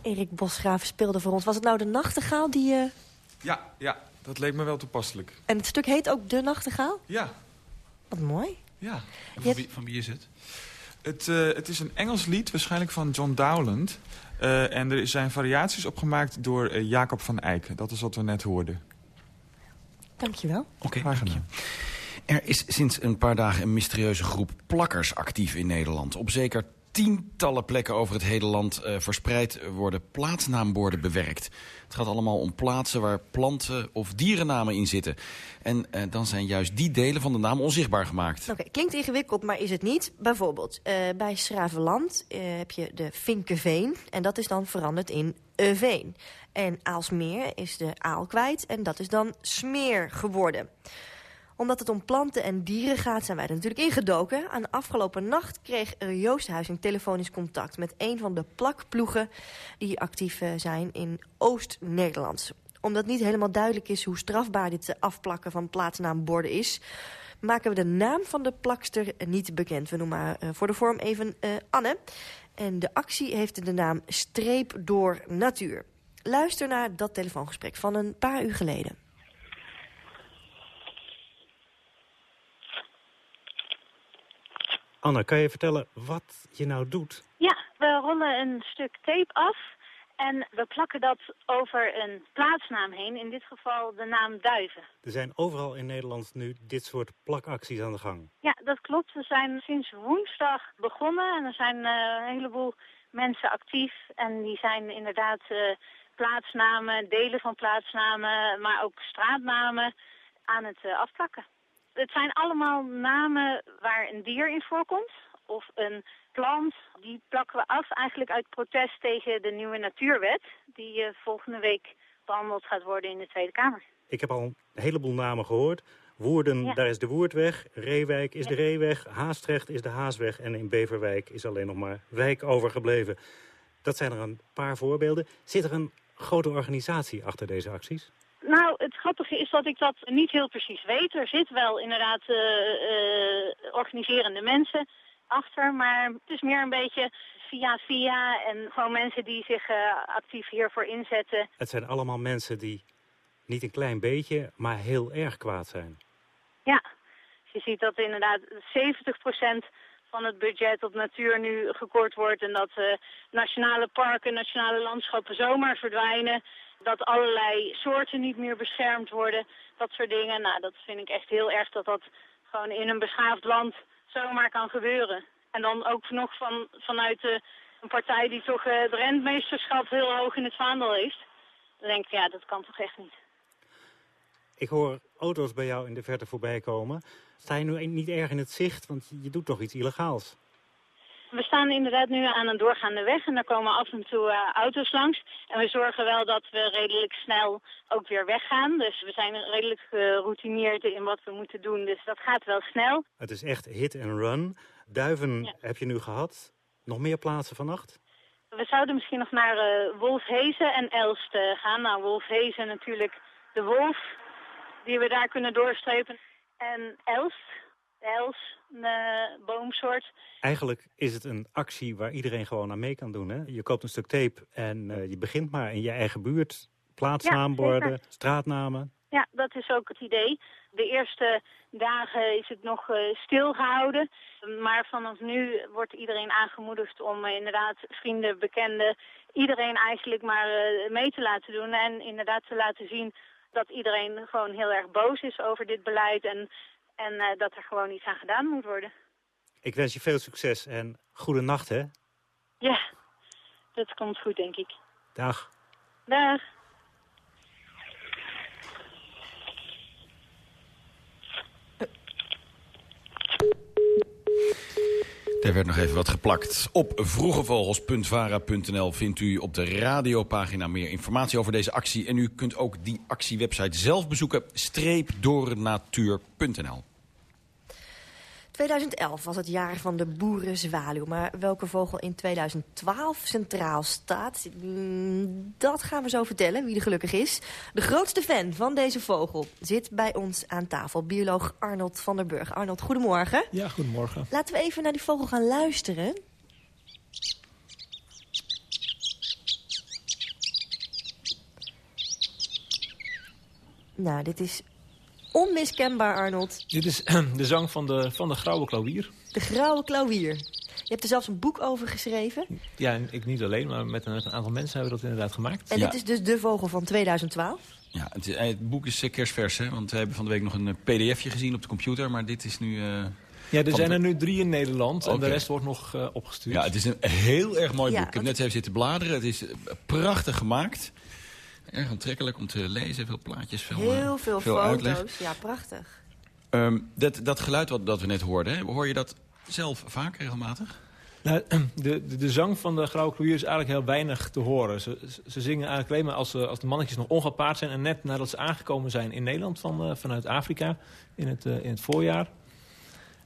Erik Bosgraaf speelde voor ons. Was het nou de nachtegaal die... Uh... Ja, ja, dat leek me wel toepasselijk. En het stuk heet ook De Nachtegaal? Ja. Wat mooi. Ja. Van, wie, van, wie, is het? Het, uh, het is een Engels lied, waarschijnlijk van John Dowland. Uh, en er zijn variaties opgemaakt door Jacob van Eyck. Dat is wat we net hoorden. Dankjewel. Oké, okay, gedaan. Er is sinds een paar dagen een mysterieuze groep plakkers actief in Nederland. Op zeker tientallen plekken over het hele land uh, verspreid worden plaatsnaamborden bewerkt. Het gaat allemaal om plaatsen waar planten of dierennamen in zitten. En uh, dan zijn juist die delen van de naam onzichtbaar gemaakt. Oké, klinkt ingewikkeld, maar is het niet. Bijvoorbeeld, uh, bij Schravenland heb je de Vinkeveen en dat is dan veranderd in Veen. En Aalsmeer is de aal kwijt en dat is dan Smeer geworden omdat het om planten en dieren gaat, zijn wij er natuurlijk ingedoken. Aan de afgelopen nacht kreeg Joost Huizing telefonisch contact... met een van de plakploegen die actief zijn in Oost-Nederland. Omdat niet helemaal duidelijk is hoe strafbaar dit afplakken van plaatsnaamborden is... maken we de naam van de plakster niet bekend. We noemen haar voor de vorm even Anne. En de actie heeft de naam Streep door Natuur. Luister naar dat telefoongesprek van een paar uur geleden. Anne, kan je vertellen wat je nou doet? Ja, we rollen een stuk tape af en we plakken dat over een plaatsnaam heen. In dit geval de naam Duiven. Er zijn overal in Nederland nu dit soort plakacties aan de gang. Ja, dat klopt. We zijn sinds woensdag begonnen en er zijn uh, een heleboel mensen actief. En die zijn inderdaad uh, plaatsnamen, delen van plaatsnamen, maar ook straatnamen aan het uh, afplakken het zijn allemaal namen waar een dier in voorkomt. Of een plant. Die plakken we af eigenlijk uit protest tegen de nieuwe natuurwet. Die uh, volgende week behandeld gaat worden in de Tweede Kamer. Ik heb al een heleboel namen gehoord. Woerden, ja. daar is de Woerdweg. Reewijk is ja. de Reeweg. Haastrecht is de Haasweg. En in Beverwijk is alleen nog maar Wijk overgebleven. Dat zijn er een paar voorbeelden. Zit er een grote organisatie achter deze acties? Nou, het grappige is dat ik dat niet heel precies weet. Er zit wel inderdaad uh, uh, organiserende mensen achter, maar het is meer een beetje via via en gewoon mensen die zich uh, actief hiervoor inzetten. Het zijn allemaal mensen die niet een klein beetje, maar heel erg kwaad zijn. Ja, je ziet dat inderdaad 70% van het budget op natuur nu gekort wordt... en dat nationale parken, nationale landschappen zomaar verdwijnen... dat allerlei soorten niet meer beschermd worden, dat soort dingen. Nou, dat vind ik echt heel erg dat dat gewoon in een beschaafd land zomaar kan gebeuren. En dan ook nog van, vanuit de, een partij die toch het rentmeesterschap heel hoog in het vaandel heeft. Dan denk ik, ja, dat kan toch echt niet. Ik hoor auto's bij jou in de verte voorbij komen. Sta je nu niet erg in het zicht, want je doet toch iets illegaals? We staan inderdaad nu aan een doorgaande weg en daar komen af en toe uh, auto's langs. En we zorgen wel dat we redelijk snel ook weer weggaan. Dus we zijn redelijk geroutineerd in wat we moeten doen, dus dat gaat wel snel. Het is echt hit and run. Duiven ja. heb je nu gehad. Nog meer plaatsen vannacht? We zouden misschien nog naar uh, Wolfhezen en Elst uh, gaan. Nou, Wolfhezen natuurlijk de wolf die we daar kunnen doorstrepen. En Elst, els, een uh, boomsoort. Eigenlijk is het een actie waar iedereen gewoon aan mee kan doen. Hè? Je koopt een stuk tape en uh, je begint maar in je eigen buurt. Plaatsnaamborden, ja, straatnamen. Ja, dat is ook het idee. De eerste dagen is het nog uh, stilgehouden. Maar vanaf nu wordt iedereen aangemoedigd om uh, inderdaad vrienden, bekenden... iedereen eigenlijk maar uh, mee te laten doen. En inderdaad te laten zien dat iedereen gewoon heel erg boos is over dit beleid... en, en uh, dat er gewoon iets aan gedaan moet worden. Ik wens je veel succes en goede nacht, hè? Ja, dat komt goed, denk ik. Dag. Dag. Er werd nog even wat geplakt. Op vroegevogels.vara.nl vindt u op de radiopagina meer informatie over deze actie. En u kunt ook die actiewebsite zelf bezoeken, streepdoornatuur.nl. 2011 was het jaar van de boerenzwaluw. Maar welke vogel in 2012 centraal staat, dat gaan we zo vertellen, wie er gelukkig is. De grootste fan van deze vogel zit bij ons aan tafel, bioloog Arnold van der Burg. Arnold, goedemorgen. Ja, goedemorgen. Laten we even naar die vogel gaan luisteren. Nou, dit is onmiskenbaar, Arnold. Dit is de zang van de, van de grauwe klauwier. De grauwe klauwier. Je hebt er zelfs een boek over geschreven. Ja, en ik niet alleen, maar met een, een aantal mensen hebben we dat inderdaad gemaakt. En ja. dit is dus de vogel van 2012? Ja, het, het boek is kerstvers, hè? Want we hebben van de week nog een pdfje gezien op de computer, maar dit is nu... Uh... Ja, er zijn er nu drie in Nederland okay. en de rest wordt nog uh, opgestuurd. Ja, het is een heel erg mooi ja, boek. Ik heb net even zitten bladeren. Het is prachtig gemaakt. Erg aantrekkelijk om te lezen, veel plaatjes, veel Heel veel, veel foto's, uitleg. ja, prachtig. Um, dat, dat geluid wat dat we net hoorden, hè, hoor je dat zelf vaak regelmatig? Nou, de, de, de zang van de grauwe kloeier is eigenlijk heel weinig te horen. Ze, ze zingen eigenlijk alleen maar als, ze, als de mannetjes nog ongepaard zijn... en net nadat ze aangekomen zijn in Nederland van, uh, vanuit Afrika in het, uh, in het voorjaar.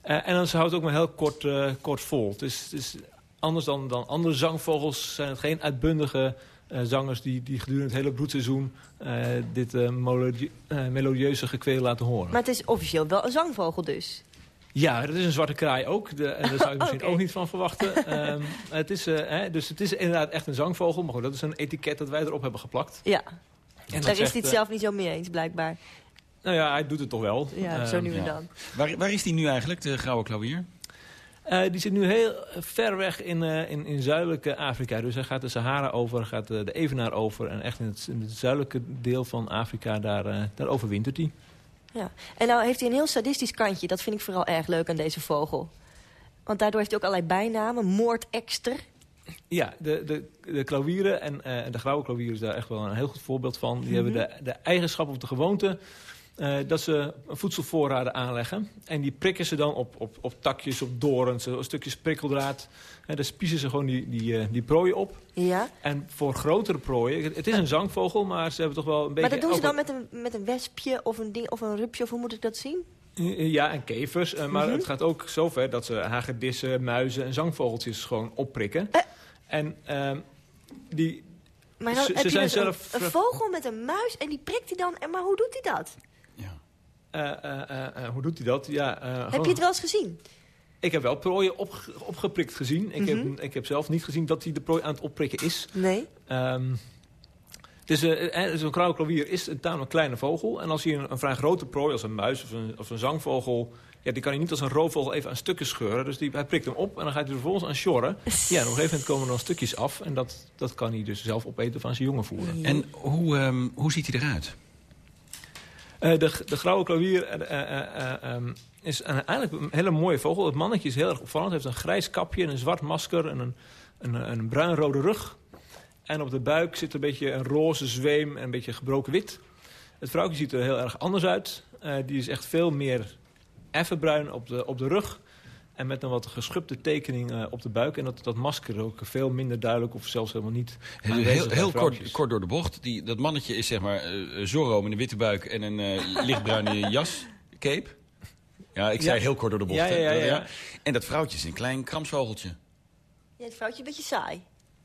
Uh, en dan ze houdt het ook maar heel kort, kort vol. Het is, het is anders dan, dan andere zangvogels zijn het geen uitbundige... Uh, zangers die, die gedurende het hele broedseizoen uh, dit uh, melodie, melodieuze gekweel laten horen. Maar het is officieel wel een zangvogel dus? Ja, dat is een zwarte kraai ook. De, en daar zou ik misschien okay. ook niet van verwachten. um, het is, hè, dus het is inderdaad echt een zangvogel. Maar goed, dat is een etiket dat wij erop hebben geplakt. Ja, en daar is hij het zelf niet zo mee eens blijkbaar. Nou ja, hij doet het toch wel. Ja, zo nu en dan. Ja. Waar, waar is hij nu eigenlijk, de grauwe klauwier? Uh, die zit nu heel ver weg in, uh, in, in zuidelijke Afrika. Dus hij gaat de Sahara over, gaat de, de Evenaar over. En echt in het, in het zuidelijke deel van Afrika, daar, uh, daar overwintert hij. Ja. En nou heeft hij een heel sadistisch kantje. Dat vind ik vooral erg leuk aan deze vogel. Want daardoor heeft hij ook allerlei bijnamen. Moordekster. Ja, de, de, de klauwieren en de grauwe klauwier is daar echt wel een heel goed voorbeeld van. Die mm -hmm. hebben de, de eigenschap of de gewoonte uh, dat ze voedselvoorraden aanleggen. En die prikken ze dan op, op, op takjes, op dorens, op stukjes prikkeldraad. En daar spiezen ze gewoon die, die, uh, die prooien op. Ja. En voor grotere prooien, het is een zangvogel, maar ze hebben toch wel een beetje... Maar dat doen ze dan met een, met een wespje of een, ding, of een rupje, of hoe moet ik dat zien? Ja, en kevers. Uh, maar -hmm. het gaat ook zover dat ze hagedissen, muizen en zangvogeltjes gewoon opprikken. en ehm, die Maar dan Ze- heb ze je zijn dus een- zelf- een, vogel met een muis en die prikt hij dan. En Maar hoe doet hij dat? Eh, eh, eh, hoe doet hij dat? Ja, eh, Heb gewoon- je het wel eens gezien? Ik heb wel prooien opge- opgeprikt gezien. Ik, Mhm. heb, ik heb zelf niet gezien dat hij de prooi aan het opprikken is. Nee. Ehm, dus eh, eh, zo'n grauwklavier is een tamelijk kleine vogel. En als hij een, een vrij grote prooi, als een muis of een, of een zangvogel... Ja, die kan hij niet als een roofvogel even aan stukken scheuren. Dus die, hij prikt hem op en dan gaat hij er vervolgens aan sjorren. Ja, en op een gegeven moment komen er dan stukjes af. En dat, dat kan hij dus zelf opeten of aan zijn jongen voeren. En hoe, ehm, hoe ziet hij eruit? Eh, de, de grauwe klavier eh, eh, eh, ehm, is eigenlijk een hele mooie vogel. Het mannetje is heel erg opvallend. Hij heeft een grijs kapje, en een zwart masker en een, een, een bruinrode rug. En op de buik zit een beetje een roze zweem en een beetje gebroken wit. Het vrouwtje ziet er heel erg anders uit. Die is echt veel meer effenbruin op de, op de rug. En met een wat geschubde tekening eh, op de buik. En dat, dat masker ook veel minder duidelijk of zelfs helemaal niet Heel, heel, heel kort, kort door de bocht. Die, dat mannetje is zeg maar eh, Zorro met een witte buik en een eh, lichtbruine jas, cape. Ja, ik zei Ja. heel kort door de bocht. Ja, hè. ja, ja, ja. En dat vrouwtje is een klein kramsvogeltje. Ja, het vrouwtje een beetje saai.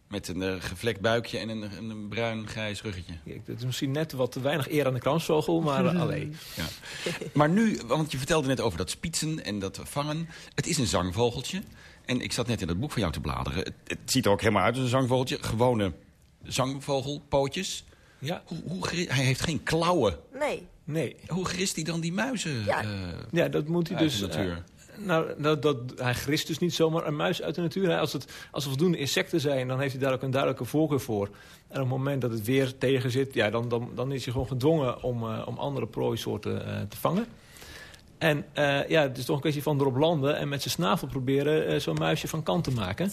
Met een eh, gevlekt buikje en een, een, een bruin-grijs ruggetje. Kijk, dat is misschien net wat te weinig eer aan de kramsvogel, maar uh, alleen. Ja. Maar nu, want je vertelde net over dat spitsen en dat vangen. Het is een zangvogeltje. En ik zat net in het boek van jou te bladeren. Het, het ziet er ook helemaal uit als een zangvogeltje. Gewone zangvogelpootjes. Ja. Hoe, hoe hij heeft geen klauwen. Nee. Nee. Hoe gerist hij dan die muizen? Ja. eh, Ja, dat moet hij dus... de natuur? Eh, nou, dat, hij grist dus niet zomaar een muis uit de natuur. Als, het, als er voldoende insecten zijn, dan heeft hij daar ook een duidelijke voorkeur voor. En op het moment dat het weer tegen zit, ja, dan, dan, dan is hij gewoon gedwongen om, eh, om andere prooisoorten eh, te vangen. En eh, ja, het is toch een kwestie van erop landen en met zijn snavel proberen zo'n muisje van kant te maken.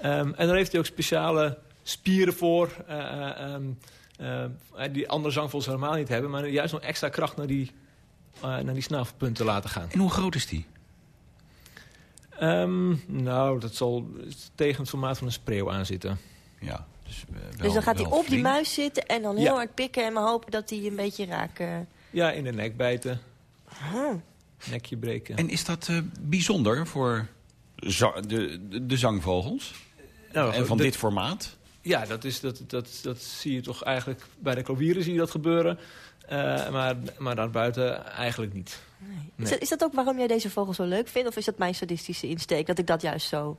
Ehm, en daar heeft hij ook speciale spieren voor. eh, eh, ehm, eh, die andere zangvogels helemaal niet hebben. Maar juist nog extra kracht naar die, naar die snavelpunten laten gaan. En hoe groot is die? Ehm, nou, dat zal tegen het formaat van een spreeuw aanzitten. Ja, dus, dus dan gaat hij op die muis zitten en dan heel Ja. hard pikken... en maar hopen dat hij een beetje raakt. eh. Ja, in de nek bijten. Huh. Nekje breken. En is dat eh, bijzonder voor za- de, de, de zangvogels? Nou, en van de- dit formaat? Ja, dat, is, dat, dat, dat zie je toch eigenlijk... Bij de klavieren zie je dat gebeuren. Eh, maar, maar daarbuiten eigenlijk niet. Is, dat, is dat ook waarom jij deze vogel zo leuk vindt? Of is dat mijn sadistische insteek, dat ik dat juist zo...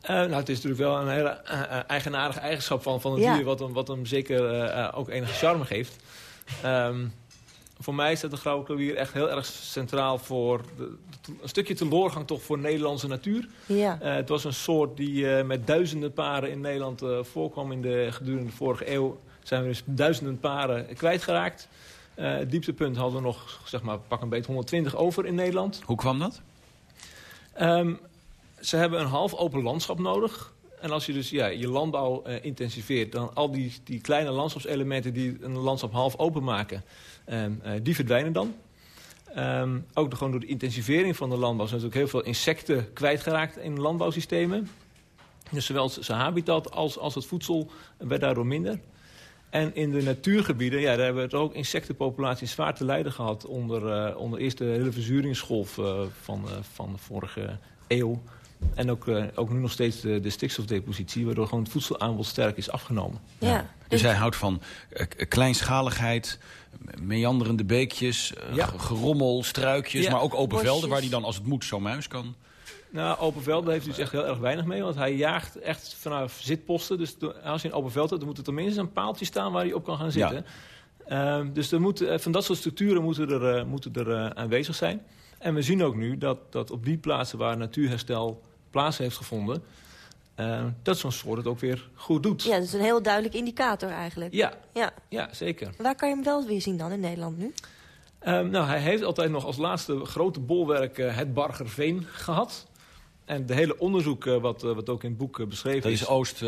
Eh, nou, het is natuurlijk wel een hele eh, eigenaardige eigenschap van, van het Ja. dier... Wat hem, wat hem zeker ook enige charme geeft. Ehm, voor mij staat de grauwe klavier echt heel erg centraal voor... De, de- een stukje teloorgang toch voor Nederlandse natuur. Ja. Het was een soort die met duizenden paren in Nederland voorkwam in de, gedurende de vorige eeuw. Zijn we dus duizenden paren kwijtgeraakt. Eh het dieptepunt hadden we nog, zeg maar, pak een beetje 120 over in Nederland. Hoe kwam dat? Ehm, ze hebben een half open landschap nodig. En als je dus ja, je landbouw eh, intensiveert, dan al die, die kleine landschapselementen die een landschap half open maken, ehm, eh, die verdwijnen dan. Ehm, ook de- gewoon door de intensivering van de landbouw zijn natuurlijk heel veel insecten kwijtgeraakt in landbouwsystemen. Dus zowel zijn habitat als, als het voedsel werd daardoor minder. En in de natuurgebieden, ja, daar hebben we ook insectenpopulaties zwaar te lijden gehad onder, eh, onder eerst de hele verzuringsgolf eh, van, eh, van de vorige eeuw. En ook, eh, ook nu nog steeds de, de stikstofdepositie, waardoor gewoon het voedselaanbod sterk is afgenomen. Ja. Dus hij houdt van kleinschaligheid, meanderende beekjes, Ja. gerommel, struikjes... Ja. maar ook open velden waar hij dan als het moet zo'n muis kan. Nou, open velden heeft hij dus echt heel erg weinig mee. Want hij jaagt echt vanaf zitposten. Dus als je een open veld hebt, dan moet er tenminste een paaltje staan waar hij op kan gaan zitten. Ehm, dus er moet, eh, van dat soort structuren moeten er, eh, moeten er eh, aanwezig zijn. En we zien ook nu dat, dat op die plaatsen waar natuurherstel plaats heeft gevonden... eh, dat zo'n soort het ook weer goed doet. Ja, dat is een heel duidelijk indicator eigenlijk. Ja, Ja. ja zeker. Waar kan je hem wel weer zien dan in Nederland nu? Ehm, nou, hij heeft altijd nog als laatste grote bolwerk het Bargerveen gehad. En de hele onderzoek, eh, wat, eh, wat ook in het boek eh, beschreven Dat is... is Oost...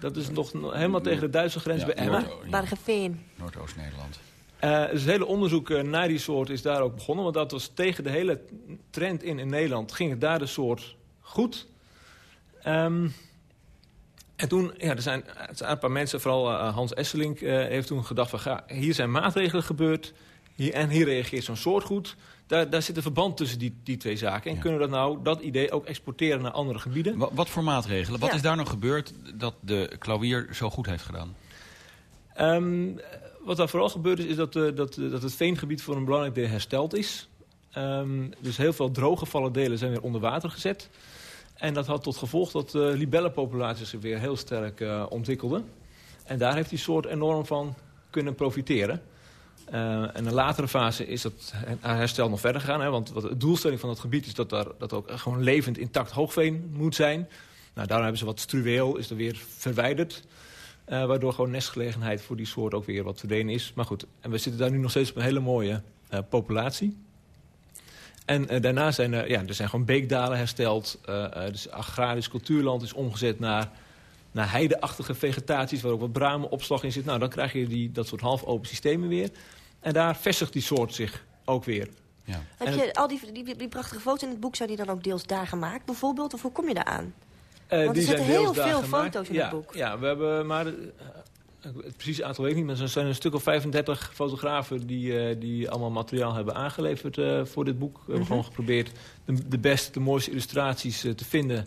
Dat is nog no- helemaal tegen de Duitse grens Ja, bij Emmen. Bargeveen. Noordoost-Nederland. Eh, dus het hele onderzoek naar die soort is daar ook begonnen. Want dat was tegen de hele trend in in Nederland ging het daar de soort goed. Ehm, en toen, ja, er zijn, er zijn een paar mensen, vooral Hans Esselink, eh, heeft toen gedacht van... Ga, hier zijn maatregelen gebeurd. Hier, en hier reageert zo'n soortgoed. Daar, daar zit een verband tussen die, die twee zaken. En kunnen we dat nou, dat idee ook exporteren naar andere gebieden? Wat, wat voor maatregelen? Wat Ja. is daar nog gebeurd dat de klauwier zo goed heeft gedaan? Ehm, wat daar vooral gebeurd is, is dat, eh, dat, eh, dat het veengebied voor een belangrijk deel hersteld is. Ehm, dus heel veel drooggevallen delen zijn weer onder water gezet. En dat had tot gevolg dat de libellenpopulaties zich weer heel sterk ontwikkelden. En daar heeft die soort enorm van kunnen profiteren. Eh, en in een latere fase is dat herstel nog verder gegaan. Hè, want de doelstelling van dat gebied is dat daar dat ook gewoon levend intact hoogveen moet zijn. Nou, daarom hebben ze wat struweel, is er weer verwijderd. Eh, waardoor gewoon nestgelegenheid voor die soort ook weer wat verdwenen is. Maar goed, en we zitten daar nu nog steeds op een hele mooie eh, populatie. En eh, daarna zijn er, ja, er zijn gewoon beekdalen hersteld. eh eh, dus agrarisch cultuurland is omgezet naar, naar heideachtige vegetaties... waar ook wat bramenopslag in zit. Nou, dan krijg je die, dat soort half-open systemen weer. En daar vestigt die soort zich ook weer. Ja. Heb je al die, die, die prachtige foto's in het boek, zijn die dan ook deels daar gemaakt bijvoorbeeld? Of hoe kom je daar aan? Eh, Want er die zitten zijn heel veel gemaakt. foto's in ja, het boek. Ja, we hebben maar... eh, het precieze aantal weet ik niet, maar er zijn een stuk of 35 fotografen... die, eh, die allemaal materiaal hebben aangeleverd eh, voor dit boek. We hebben Mhm. gewoon geprobeerd de, de beste, de mooiste illustraties te vinden...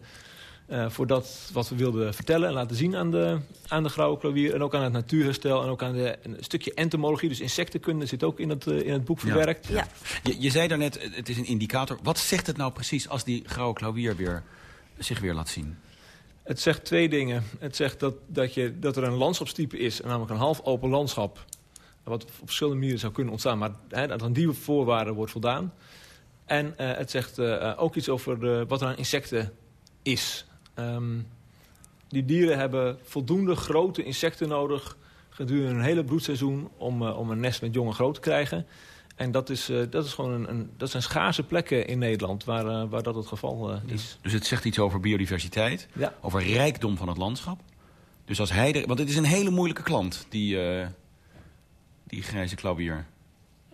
eh, voor dat wat we wilden vertellen en laten zien aan de, aan de grauwe klavier... en ook aan het natuurherstel en ook aan de, een stukje entomologie. Dus insectenkunde zit ook in het, eh, in het boek verwerkt. Ja. Je, je zei daarnet, het is een indicator. Wat zegt het nou precies als die grauwe klauwier weer, zich weer laat zien? Het zegt twee dingen. Het zegt dat, dat, je, dat er een landschapstype is, namelijk een half open landschap. Wat op verschillende manieren zou kunnen ontstaan, maar hè, dat aan die voorwaarden wordt voldaan. En eh, het zegt ook iets over de, wat er aan insecten is. Ehm, die dieren hebben voldoende grote insecten nodig gedurende een hele broedseizoen om, eh, om een nest met jongen groot te krijgen. En dat is, eh, dat is gewoon een, een, dat zijn schaarse plekken in Nederland waar, eh, waar dat het geval is. Dus het zegt iets over biodiversiteit, Ja. over rijkdom van het landschap. Dus als hij er, want het is een hele moeilijke klant, die, die grijze klauwier.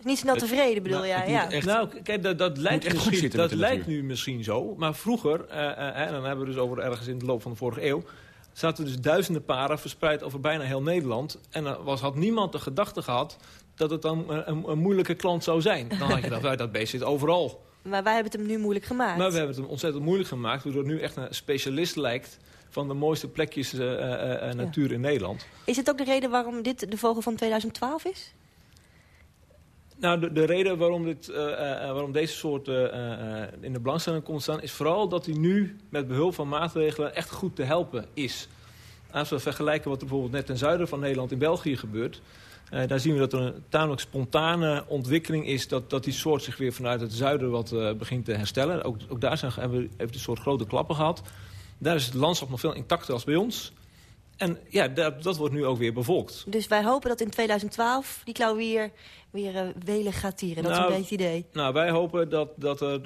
Niet snel tevreden bedoel nou, jij? Ja. echt- nou, kijk, dat, dat lijkt, echt misschien, dat lijkt nu misschien zo. Maar vroeger, eh, eh, en dan hebben we dus over ergens in de loop van de vorige eeuw... zaten dus duizenden paren verspreid over bijna heel Nederland. En er was, had niemand de gedachte gehad dat het dan een, een, een moeilijke klant zou zijn. Dan had je gedacht, "Nou, dat beest zit overal. Maar wij hebben het hem nu moeilijk gemaakt. Maar we hebben het hem ontzettend moeilijk gemaakt... waardoor het nu echt een specialist lijkt van de mooiste plekjes eh, eh, eh, natuur in Nederland. Is het ook de reden waarom dit de vogel van 2012 is? Nou, de, de reden waarom, dit, eh, eh, eh, waarom deze soort in de belangstelling komt staan... is vooral dat hij nu met behulp van maatregelen echt goed te helpen is. Als we vergelijken wat er bijvoorbeeld net ten zuiden van Nederland in België gebeurt... daar zien we dat er een tamelijk spontane ontwikkeling is... dat, dat die soort zich weer vanuit het zuiden wat begint te herstellen. Ook, ook daar zijn, hebben, heeft die soort grote klappen gehad. Daar is het landschap nog veel intacter als bij ons... En ja, dat, dat wordt nu ook weer bevolkt. Dus wij hopen dat in 2012 die klauwier weer eh, welig gaat tieren. Dat is Nou, een beetje het idee. Nou, wij hopen dat, dat er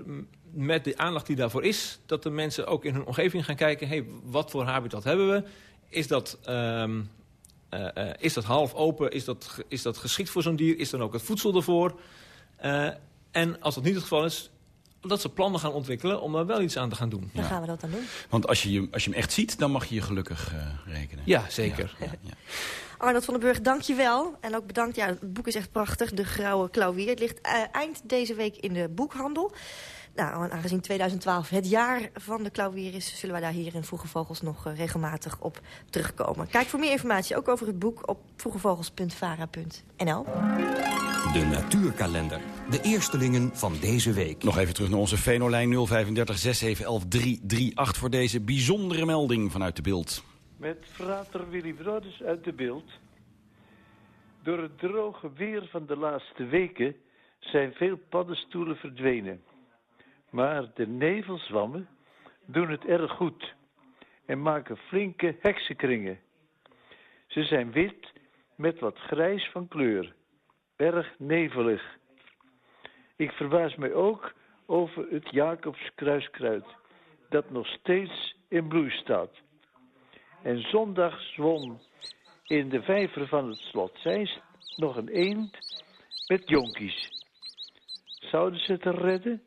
met de aandacht die daarvoor is... dat de mensen ook in hun omgeving gaan kijken... Hey, wat voor habitat hebben we? Is dat, ehm, eh, eh, is dat half open? Is dat, is dat geschikt voor zo'n dier? Is dan ook het voedsel ervoor? En als dat niet het geval is... dat ze plannen gaan ontwikkelen om daar wel iets aan te gaan doen. Dan gaan we dat dan doen. Want als je, je- als je hem echt ziet, dan mag je je gelukkig eh, rekenen. Ja, zeker. Arnold van den Burg, dank je wel. En ook bedankt. Ja, het boek is echt prachtig. De Grauwe Klauwier. Het ligt eh, eind deze week in de boekhandel. Nou, en aangezien 2012 het jaar van de klauwier is... zullen wij daar hier in Vroege Vogels nog eh, regelmatig op terugkomen. Kijk voor meer informatie ook over het boek op vroegevogels.vara.nl. De natuurkalender. De eerstelingen van deze week. Nog even terug naar onze Venolijn 035 6711 338 voor deze bijzondere melding vanuit de beeld. Met frater Willy Broders uit de beeld. Door het droge weer van de laatste weken zijn veel paddenstoelen verdwenen. Maar de nevelzwammen doen het erg goed en maken flinke heksenkringen. Ze zijn wit met wat grijs van kleur, erg nevelig. Ik verbaas mij ook over het Jacobskruiskruid, dat nog steeds in bloei staat. En zondag zwom in de vijver van het slot Zeist nog een eend met jonkies. Zouden ze het redden?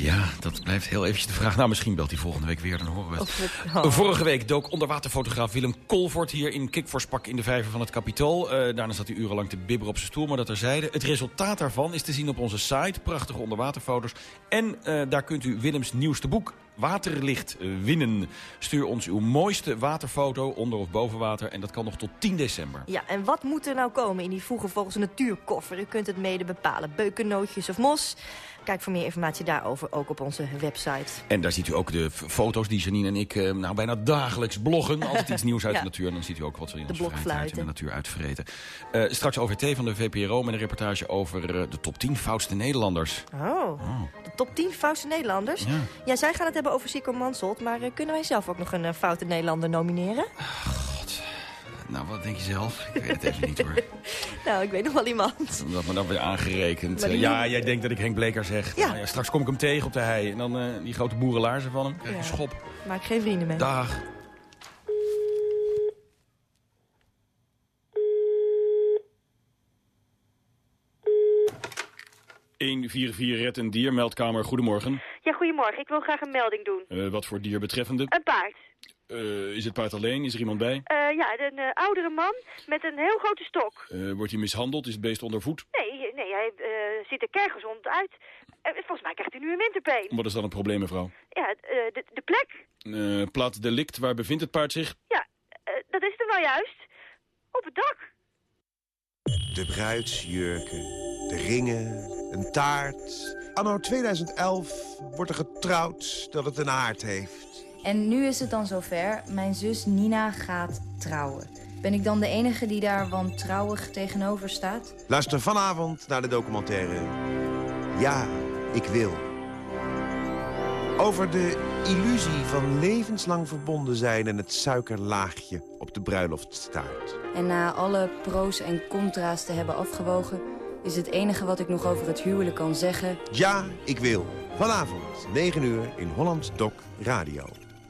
Ja, dat blijft heel eventjes de vraag. Nou, misschien belt hij volgende week weer, dan horen we het. oh. Vorige week dook onderwaterfotograaf Willem Kolvoort hier in Kikvorspak in de vijver van het Capitool. Uh, daarna zat hij urenlang te bibberen op zijn stoel, maar dat er zeiden. Het resultaat daarvan is te zien op onze site. Prachtige onderwaterfoto's. En uh, daar kunt u Willems nieuwste boek waterlicht winnen. Stuur ons uw mooiste waterfoto, onder of boven water. En dat kan nog tot 10 december. Ja, en wat moet er nou komen in die vroege volgens natuurkoffer? U kunt het mede bepalen. Beukennootjes of mos. Kijk voor meer informatie daarover ook op onze website. En daar ziet u ook de foto's die Janine en ik uh, nou, bijna dagelijks bloggen. Altijd iets nieuws uit de natuur. En dan ziet u ook wat we in de onze vrijheid in de natuur uitvreten. Uh, straks OVT van de VPRO met een reportage over uh, de top 10 foutste Nederlanders. Oh, oh, de top 10 foutste Nederlanders? Ja. ja, zij gaan het hebben over Sico Mansholt. Maar kunnen wij zelf ook nog een foute Nederlander nomineren? Nou, wat denk je zelf? Ik weet het even niet hoor. nou, ik weet nog wel iemand. Dat me dan weer aangerekend. Uh, ja, jij denkt dat ik Henk Bleker zeg. Ja. Nou, ja, straks kom ik hem tegen op de hei. En dan uh, die grote boerenlaarzen van hem. Krijg ja. schop. Maak geen vrienden mee. Dag. ...144 Red een Dier, meldkamer, goedemorgen. Ja, goedemorgen. Ik wil graag een melding doen. Uh, wat voor dier betreffende? Een paard. Uh, is het paard alleen? Is er iemand bij? Uh, ja, een uh, oudere man met een heel grote stok. wordt hij mishandeld? Is het beest onder voet? Nee, nee hij ziet er kerngezond uit. volgens mij krijgt hij nu een winterpeen. Wat is dan het probleem, mevrouw? Ja, de, de plek. plaat delict, waar bevindt het paard zich? Ja, dat is er wel juist. Op het dak. De bruidsjurken, de ringen, een taart. Anno 2011 wordt er getrouwd dat het een aard heeft. En nu is het dan zover. Mijn zus Nina gaat trouwen. Ben ik dan de enige die daar wantrouwig tegenover staat? Luister vanavond naar de documentaire Ja, ik wil. Over de illusie van levenslang verbonden zijn... en het suikerlaagje op de bruiloftstaart. En na alle pro's en contra's te hebben afgewogen... is het enige wat ik nog over het huwelijk kan zeggen... Ja, ik wil. Vanavond, 9 uur, in Holland Doc Radio.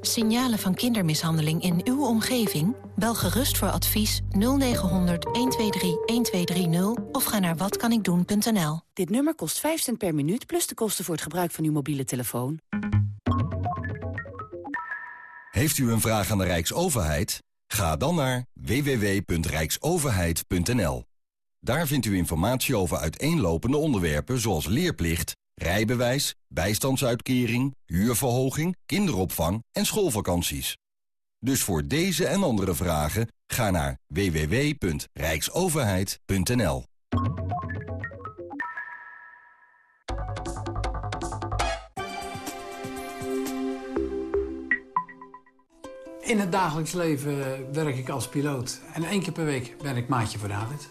Signalen van kindermishandeling in uw omgeving? Bel gerust voor advies 0900 123 1230 of ga naar watkanikdoen.nl. Dit nummer kost 5 cent per minuut plus de kosten voor het gebruik van uw mobiele telefoon. Heeft u een vraag aan de Rijksoverheid? Ga dan naar www.rijksoverheid.nl. Daar vindt u informatie over uiteenlopende onderwerpen zoals leerplicht rijbewijs, bijstandsuitkering, huurverhoging, kinderopvang en schoolvakanties. Dus voor deze en andere vragen ga naar www.rijksoverheid.nl. In het dagelijks leven werk ik als piloot. En één keer per week ben ik maatje voor David.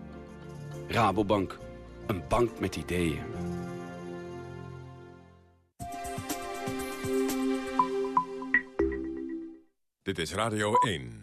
Rabobank, een bank met ideeën. Dit is Radio 1.